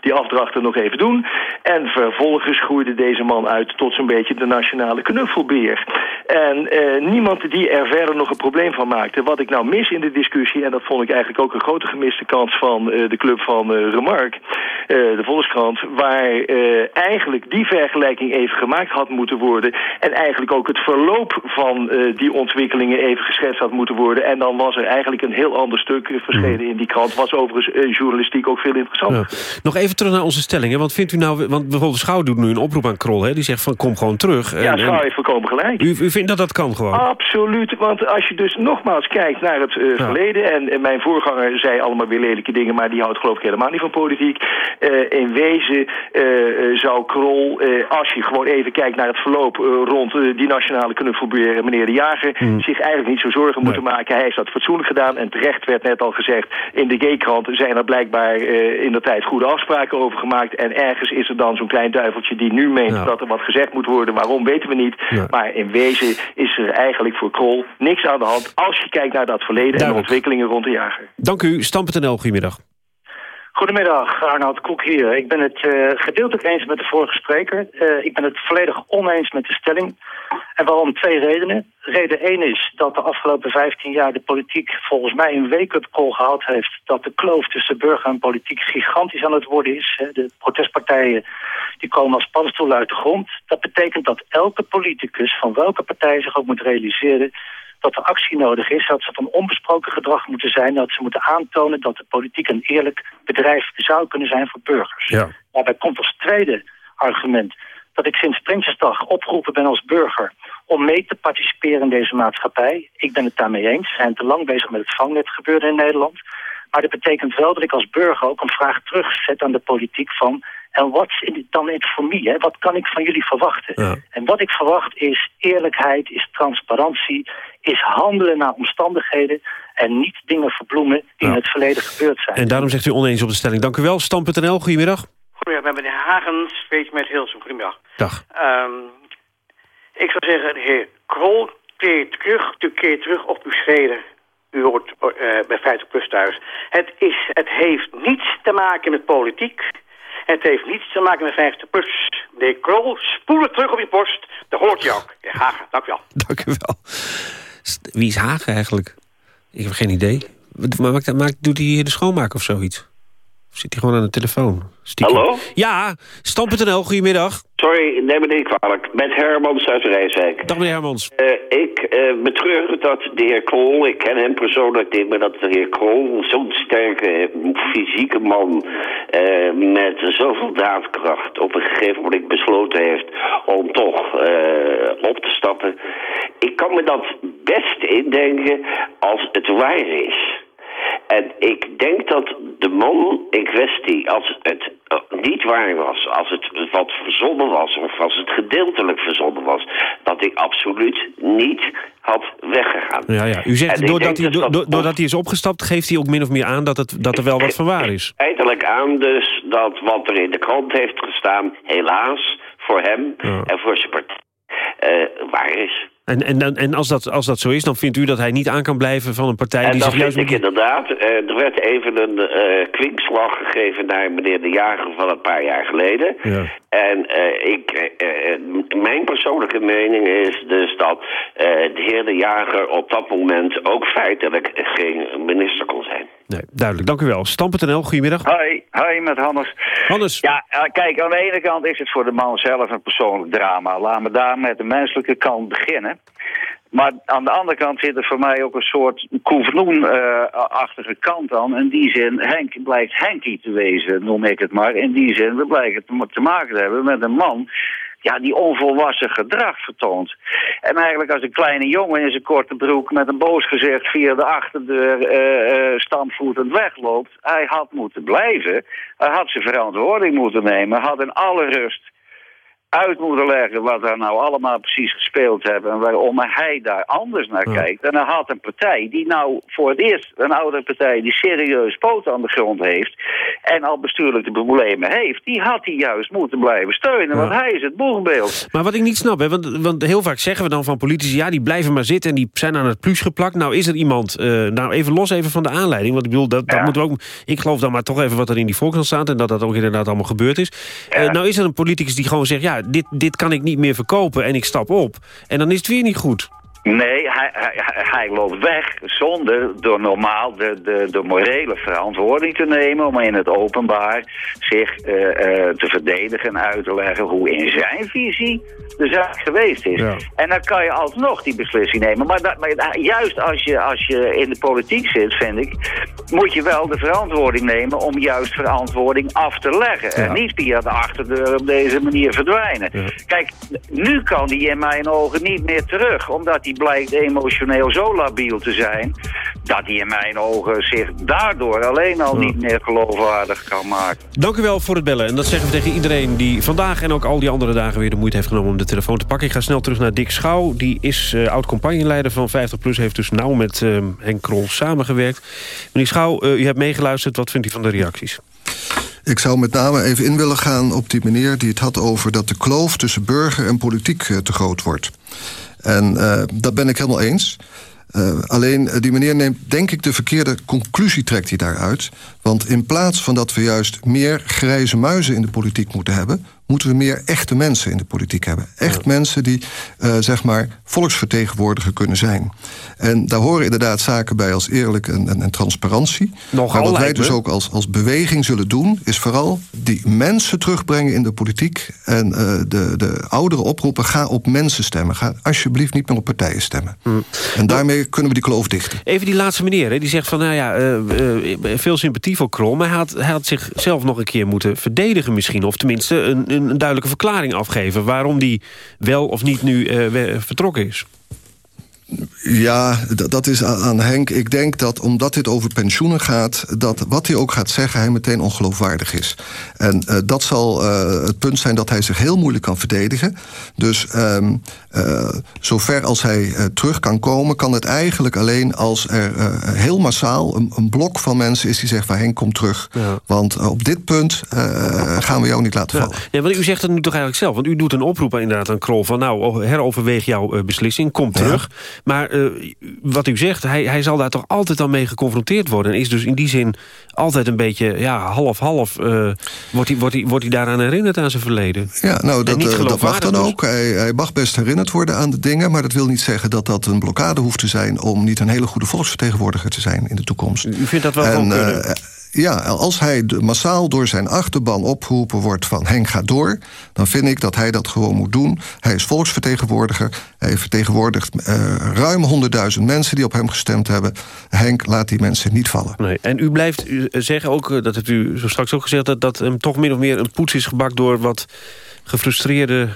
die afdrachten nog even doen. En vervolgens groeide deze man uit tot zo'n beetje de nationale knuffelbeer. En niemand die er verder nog een probleem van maakte. Wat ik nou mis in de discussie, en dat vond ik eigenlijk ook een grote gemiste kans van de club van Remark, de Volkskrant, waar eigenlijk die vergelijking even gemaakt had moeten worden en eigenlijk ook het verloop van die ontwikkelingen even geschetst had moeten worden. En dan was er eigenlijk een heel ander stuk verschenen in die krant. Was overigens uh, journalistiek ook veel interessanter. Ja. Nog even terug naar onze stellingen. Want vindt u nou, want bijvoorbeeld Schouw doet nu een oproep aan Krol. Hè? Die zegt van kom gewoon terug. Ja, Schouw heeft voorkomen gelijk. U, u vindt dat dat kan gewoon? Absoluut. Want als je dus nogmaals kijkt naar het uh, ja. verleden. En, en, mijn voorganger zei allemaal weer lelijke dingen. Maar die houdt geloof ik helemaal niet van politiek. Uh, in wezen zou Krol, als je gewoon even kijkt naar het verloop rond die nationale knuffelbeer, meneer De Jager, mm. zich eigenlijk niet zo zorgen nee. moeten maken. Hij heeft dat fatsoenlijk gedaan en terecht werd net al gezegd, in de G-krant zijn er blijkbaar uh, in de tijd goede afspraken over gemaakt. En ergens is er dan zo'n klein duiveltje die nu meent ja. dat er wat gezegd moet worden. Waarom weten we niet. Ja. Maar in wezen is er eigenlijk voor Krol niks aan de hand als je kijkt naar dat verleden Duidelijk. en de ontwikkelingen rond de jager. Dank u, Stam.nl, goedemiddag. Goedemiddag, Arnoud Kok hier. Ik ben het uh, gedeeltelijk eens met de vorige spreker. Uh, ik ben het volledig oneens met de stelling. En waarom? Twee redenen. Reden één is dat de afgelopen 15 jaar de politiek volgens mij een wake-up call gehad heeft... dat de kloof tussen burger en politiek gigantisch aan het worden is. De protestpartijen die komen als paddenstoelen uit de grond. Dat betekent dat elke politicus van welke partij zich ook moet realiseren dat er actie nodig is, dat ze van onbesproken gedrag moeten zijn, dat ze moeten aantonen dat de politiek een eerlijk bedrijf zou kunnen zijn voor burgers. Ja. Daarbij komt als tweede argument dat ik sinds Prinsjesdag opgeroepen ben als burger om mee te participeren in deze maatschappij. Ik ben het daarmee eens. We zijn te lang bezig met het vangnet gebeuren in Nederland. Maar dat betekent wel dat ik als burger ook een vraag terugzet aan de politiek van... en wat dan in voor mij? Wat kan ik van jullie verwachten? En wat ik verwacht is eerlijkheid, is transparantie... is handelen naar omstandigheden en niet dingen verbloemen die in het verleden gebeurd zijn. En daarom zegt u oneens op de stelling. Dank u wel. Stam.nl, goedemiddag. Goedemiddag, meneer Hagens, spreek met Hilsum. Goedemiddag. Dag. Ehm, ik zou zeggen, de heer Krol, keer terug, keer terug op uw schreden. U hoort uh, bij 50 plus thuis. Het, is, het heeft niets te maken met politiek. Het heeft niets te maken met 50 plus. De Krol, spoel het terug op je post. Dat hoort je ook. Heer Hagen, dank u wel. Dank u wel. Wie is Hagen eigenlijk? Ik heb geen idee. Maakt, maakt, doet hij hier de schoonmaak of zoiets? Zit hij gewoon aan de telefoon? Stiekem. Hallo? Ja, Stam.nl, goedemiddag. Sorry, neem me niet kwalijk. Met Hermans uit Rijswijk. Dag meneer Hermans. Uh, ik uh, betreur dat de heer Krol, ik ken hem persoonlijk niet... maar dat de heer Krol, zo'n sterke fysieke man... Uh, met zoveel daadkracht op een gegeven moment besloten heeft... om toch op te stappen. Ik kan me dat best indenken als het waar is... En ik denk dat de man in kwestie, als het uh, niet waar was, als het wat verzonnen was of als het gedeeltelijk verzonnen was, dat hij absoluut niet had weggegaan. Ja, ja. U zegt, doordat hij, do, do, doordat hij is opgestapt, geeft hij ook min of meer aan dat, het, dat er wel wat van waar is. Feitelijk aan dus dat wat er in de krant heeft gestaan, helaas, voor hem ja. en voor zijn partij, uh, waar is. En, en, en als, dat, als dat zo is, dan vindt u dat hij niet aan kan blijven van een partij... En die dat zich juist vind ik inderdaad. Uh, er werd even een uh, kwinkslag gegeven naar meneer De Jager van een paar jaar geleden. Ja. En uh, ik, mijn persoonlijke mening is dus dat de heer De Jager op dat moment ook feitelijk geen minister kon zijn. Nee, duidelijk. Dank u wel. Stam.nl, goedemiddag. Hoi, hoi met Hannes. Hannes. Ja, kijk, aan de ene kant is het voor de man zelf een persoonlijk drama. Laten we daar met de menselijke kant beginnen. Maar aan de andere kant zit er voor mij ook een soort koevenoen-achtige kant aan. In die zin, Henk blijkt Henkie te wezen, noem ik het maar. In die zin, we blijken te maken te hebben met een man ja, die onvolwassen gedrag vertoont. En eigenlijk als een kleine jongen in zijn korte broek met een boos gezicht via de achterdeur uh, stampvoetend wegloopt. Hij had moeten blijven. Hij had zijn verantwoording moeten nemen. Had in alle rust uit moeten leggen wat er nou allemaal precies gespeeld hebben... en waarom hij daar anders naar kijkt. En hij had een partij die nou voor het eerst, een oude partij... die serieus poot aan de grond heeft en al bestuurlijke problemen heeft... die had hij juist moeten blijven steunen, want hij is het boegbeeld. Maar wat ik niet snap, hè, want, want heel vaak zeggen we dan van politici... ja, die blijven maar zitten en die zijn aan het plus geplakt. Nou is er iemand, uh, nou even los even van de aanleiding... want ik bedoel, dat, dat moeten we ook... ik geloof dan maar toch even wat er in die voorkant staat... en dat dat ook inderdaad allemaal gebeurd is. Uh, nou is er een politicus die gewoon zegt... ja, dit, dit kan ik niet meer verkopen en ik stap op. En dan is het weer niet goed. Nee, hij, hij, hij loopt weg zonder door normaal de, de, de morele verantwoording te nemen... om in het openbaar zich uh, uh, te verdedigen en uit te leggen hoe in zijn visie de zaak geweest is. Ja. En dan kan je alsnog die beslissing nemen. Maar, dat, maar juist als je, als je in de politiek zit, vind ik... moet je wel de verantwoording nemen om juist verantwoording af te leggen. Ja. En niet via de achterdeur op deze manier verdwijnen. Ja. Kijk, nu kan die in mijn ogen niet meer terug... omdat die blijkt emotioneel zo labiel te zijn... dat hij in mijn ogen zich daardoor alleen al niet meer geloofwaardig kan maken. Dank u wel voor het bellen. En dat zeggen we tegen iedereen die vandaag en ook al die andere dagen... weer de moeite heeft genomen om de telefoon te pakken. Ik ga snel terug naar Dick Schouw. Die is uh, oud-campagneleider van 50PLUS. Heeft dus nauw met uh, Henk Krol samengewerkt. Meneer Schouw, uh, u hebt meegeluisterd. Wat vindt u van de reacties? Ik zou met name even in willen gaan op die meneer die het had over... dat de kloof tussen burger en politiek te groot wordt. En uh, dat ben ik helemaal eens. Uh, alleen uh, die meneer neemt, denk ik, de verkeerde conclusie trekt hij daaruit. Want in plaats van dat we juist meer grijze muizen in de politiek moeten hebben... moeten we meer echte mensen in de politiek hebben. Echt ja. mensen die, uh, zeg maar, volksvertegenwoordiger kunnen zijn. En daar horen inderdaad zaken bij als eerlijk en, en, en transparantie. Nogal maar wat wij dus ook als, als beweging zullen doen... is vooral die mensen terugbrengen in de politiek. En uh, de, de oudere oproepen, ga op mensen stemmen. Ga alsjeblieft niet meer op partijen stemmen. En daarmee kunnen we die kloof dichten. Even die laatste meneer, hè, die zegt van, nou ja, uh, veel sympathie voor Krol... maar hij had, hij had zichzelf nog een keer moeten verdedigen misschien... of tenminste een, een duidelijke verklaring afgeven... waarom die wel of niet nu uh, vertrokken is. Ja, dat is aan Henk. Ik denk dat omdat dit over pensioenen gaat... dat wat hij ook gaat zeggen, hij meteen ongeloofwaardig is. En uh, dat zal uh, het punt zijn dat hij zich heel moeilijk kan verdedigen. Dus um, uh, zover als hij terug kan komen... kan het eigenlijk alleen als er heel massaal een, een, blok van mensen is... die zegt van Henk, kom terug. Ja. Want op dit punt gaan we jou niet laten vallen. Ja, want u zegt het nu toch eigenlijk zelf. Want u doet een oproep inderdaad aan Krol van... nou, heroverweeg jouw beslissing, kom terug. Ja. Maar uh, wat u zegt, hij, hij zal daar toch altijd al mee geconfronteerd worden. En is dus in die zin altijd een beetje ja, half-half... Uh, wordt, hij, wordt, hij, wordt hij daaraan herinnerd aan zijn verleden. Ja, nou, dat, uh, dat mag dan dus. ook. Hij, hij mag best herinnerd worden aan de dingen... maar dat wil niet zeggen dat dat een blokkade hoeft te zijn... om niet een hele goede volksvertegenwoordiger te zijn in de toekomst. U vindt dat wel en, kunnen? Ja, als hij massaal door zijn achterban opgeroepen wordt van Henk gaat door... dan vind ik dat hij dat gewoon moet doen. Hij is volksvertegenwoordiger. Hij vertegenwoordigt uh, ruim 100.000 mensen die op hem gestemd hebben. Henk, laat die mensen niet vallen. Nee. En u blijft zeggen, ook, eh, dat hebt u zo straks ook gezegd... dat, dat hem toch min of meer een poets is gebakt door wat gefrustreerde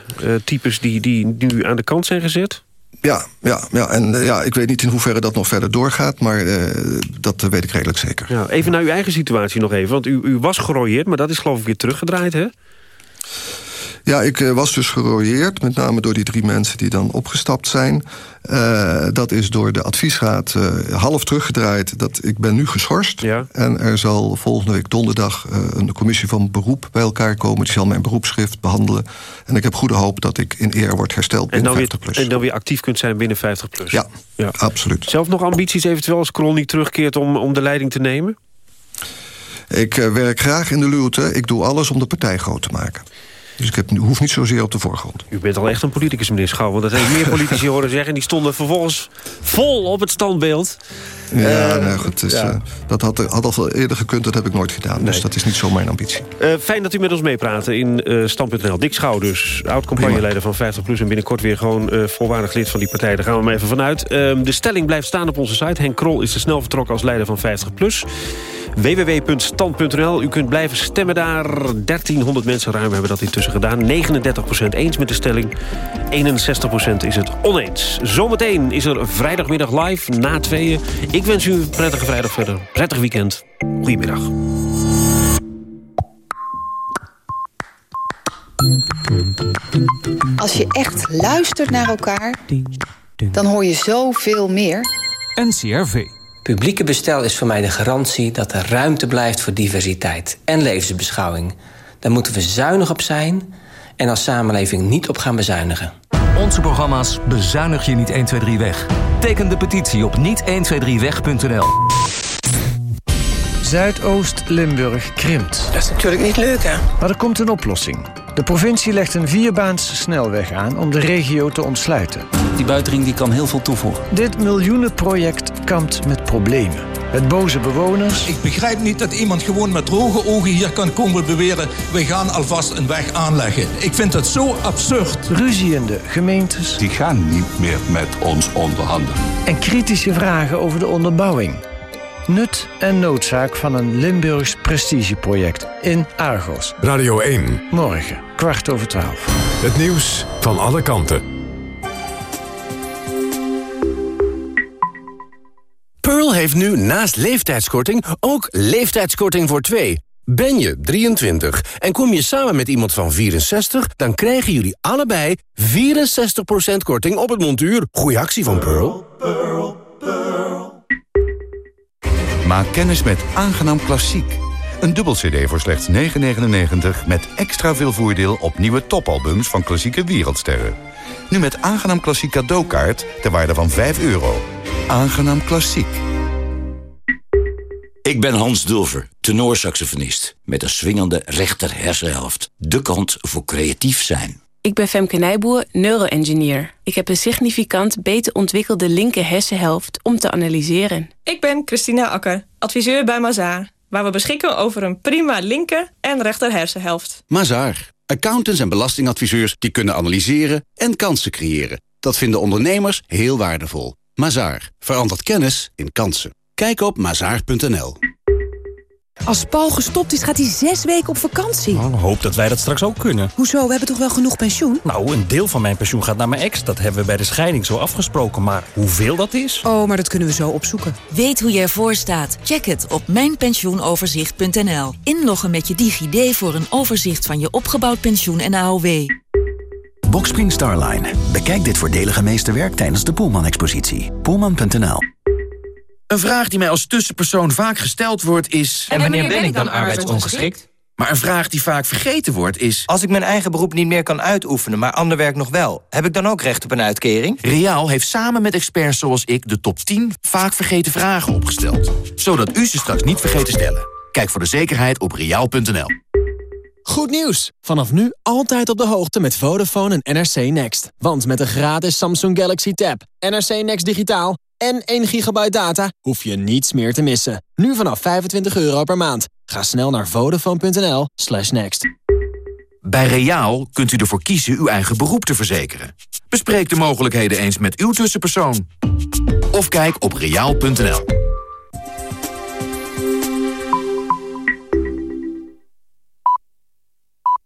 types... Die, die nu aan de kant zijn gezet? Ja, ja, ja, en uh, ja, ik weet niet in hoeverre dat nog verder doorgaat... maar uh, dat weet ik redelijk zeker. Ja, even naar uw eigen situatie nog even. Want u, u was gerooieerd, maar dat is geloof ik weer teruggedraaid, hè? Ja, ik uh, was dus gerooieerd, met name door die drie mensen die dan opgestapt zijn. Uh, dat is door de adviesraad uh, half teruggedraaid. Dat, ik ben nu geschorst. Ja. En er zal volgende week donderdag een commissie van beroep bij elkaar komen. Die zal mijn beroepschrift behandelen. En ik heb goede hoop dat ik in eer word hersteld binnen 50 plus. En dan weer actief kunt zijn binnen 50 plus. Ja, ja. absoluut. Zelf nog ambities eventueel als Krol niet terugkeert om, om de leiding te nemen? Ik werk graag in de luwte. Ik doe alles om de partij groot te maken. Dus ik heb, hoef niet zozeer op de voorgrond. U bent al echt een politicus, meneer Schouw. Want dat heeft meer politici horen zeggen. En die stonden vervolgens vol op het standbeeld. Ja, uh, nou goed, dus, ja. Uh, dat had, had al eerder gekund. Dat heb ik nooit gedaan. Dus nee. Dat is niet zo mijn ambitie. Uh, fijn dat u met ons meepraat in Stand.nl. Dick Schouw dus, oud-campagneleider van 50PLUS... en binnenkort weer gewoon volwaardig lid van die partij. Daar gaan we maar even vanuit. Ehm, de stelling blijft staan op onze site. Henk Krol is te snel vertrokken als leider van 50PLUS www.stand.nl. U kunt blijven stemmen daar. 1300 mensen ruim hebben dat intussen gedaan. 39% eens met de stelling. 61% is het oneens. Zometeen is er vrijdagmiddag live na tweeën. Ik wens u een prettige vrijdag verder. Prettig weekend. Goedemiddag. Als je echt luistert naar elkaar, dan hoor je zoveel meer. NCRV. Publieke bestel is voor mij de garantie dat er ruimte blijft voor diversiteit en levensbeschouwing. Daar moeten we zuinig op zijn en als samenleving niet op gaan bezuinigen. Onze programma's bezuinig je niet 1, 2, 3 weg. Teken de petitie op niet123weg.nl. Zuidoost-Limburg krimpt. Dat is natuurlijk niet leuk, hè? Maar er komt een oplossing. De provincie legt een vierbaans snelweg aan om de regio te ontsluiten. Die buitenring die kan heel veel toevoegen. Dit miljoenenproject kampt met problemen. Met boze bewoners. Ik begrijp niet dat iemand gewoon met droge ogen hier kan komen beweren... we gaan alvast een weg aanleggen. Ik vind het zo absurd. Ruziende gemeentes. Die gaan niet meer met ons onderhandelen. En kritische vragen over de onderbouwing. Nut en noodzaak van een Limburgs prestigeproject in Argos. Radio 1. Morgen, kwart over twaalf. Het nieuws van alle kanten. Heeft nu naast leeftijdskorting ook leeftijdskorting voor twee. Ben je 23 en kom je samen met iemand van 64... dan krijgen jullie allebei 64% korting op het montuur. Goeie actie van Pearl. Pearl, Pearl. Maak kennis met Aangenaam Klassiek. Een dubbel cd voor slechts 9,99 met extra veel voordeel op nieuwe topalbums van klassieke wereldsterren. Nu met Aangenaam Klassiek cadeaukaart ter waarde van 5 euro. Aangenaam Klassiek. Ik ben Hans Dulver, tenorsaxofonist. Met een swingende rechter hersenhelft. De kant voor creatief zijn. Ik ben Femke Nijboer, neuroengineer. Ik heb een significant beter ontwikkelde linker hersenhelft om te analyseren. Ik ben Christina Akker, adviseur bij Mazaar. Waar we beschikken over een prima linker en rechter hersenhelft. Mazaar. Accountants en belastingadviseurs die kunnen analyseren en kansen creëren. Dat vinden ondernemers heel waardevol. Mazaar. Verandert kennis in kansen. Kijk op mazaar.nl. Als Paul gestopt is, gaat hij zes weken op vakantie. Oh, hoop dat wij dat straks ook kunnen. Hoezo? We hebben toch wel genoeg pensioen? Nou, een deel van mijn pensioen gaat naar mijn ex. Dat hebben we bij de scheiding zo afgesproken. Maar hoeveel dat is? Oh, maar dat kunnen we zo opzoeken. Weet hoe je ervoor staat? Check het op mijnpensioenoverzicht.nl. Inloggen met je DigiD voor een overzicht van je opgebouwd pensioen en AOW. Boxspring Starline. Bekijk dit voordelige meesterwerk tijdens de Poelman-expositie. Poelman.nl Een vraag die mij als tussenpersoon vaak gesteld wordt is... En wanneer ben ik dan arbeidsongeschikt? Maar een vraag die vaak vergeten wordt is... Als ik mijn eigen beroep niet meer kan uitoefenen, maar ander werk nog wel... heb ik dan ook recht op een uitkering? Riaal heeft samen met experts zoals ik de top 10 vaak vergeten vragen opgesteld. Zodat u ze straks niet vergeet te stellen. Kijk voor de zekerheid op riaal.nl. Goed nieuws! Vanaf nu altijd op de hoogte met Vodafone en NRC Next. Want met een gratis Samsung Galaxy Tab, NRC Next digitaal en 1 gigabyte data... hoef je niets meer te missen. Nu vanaf 25 euro per maand. Ga snel naar vodafone.nl slash next. Bij Reaal kunt u ervoor kiezen uw eigen beroep te verzekeren. Bespreek de mogelijkheden eens met uw tussenpersoon. Of kijk op reaal.nl.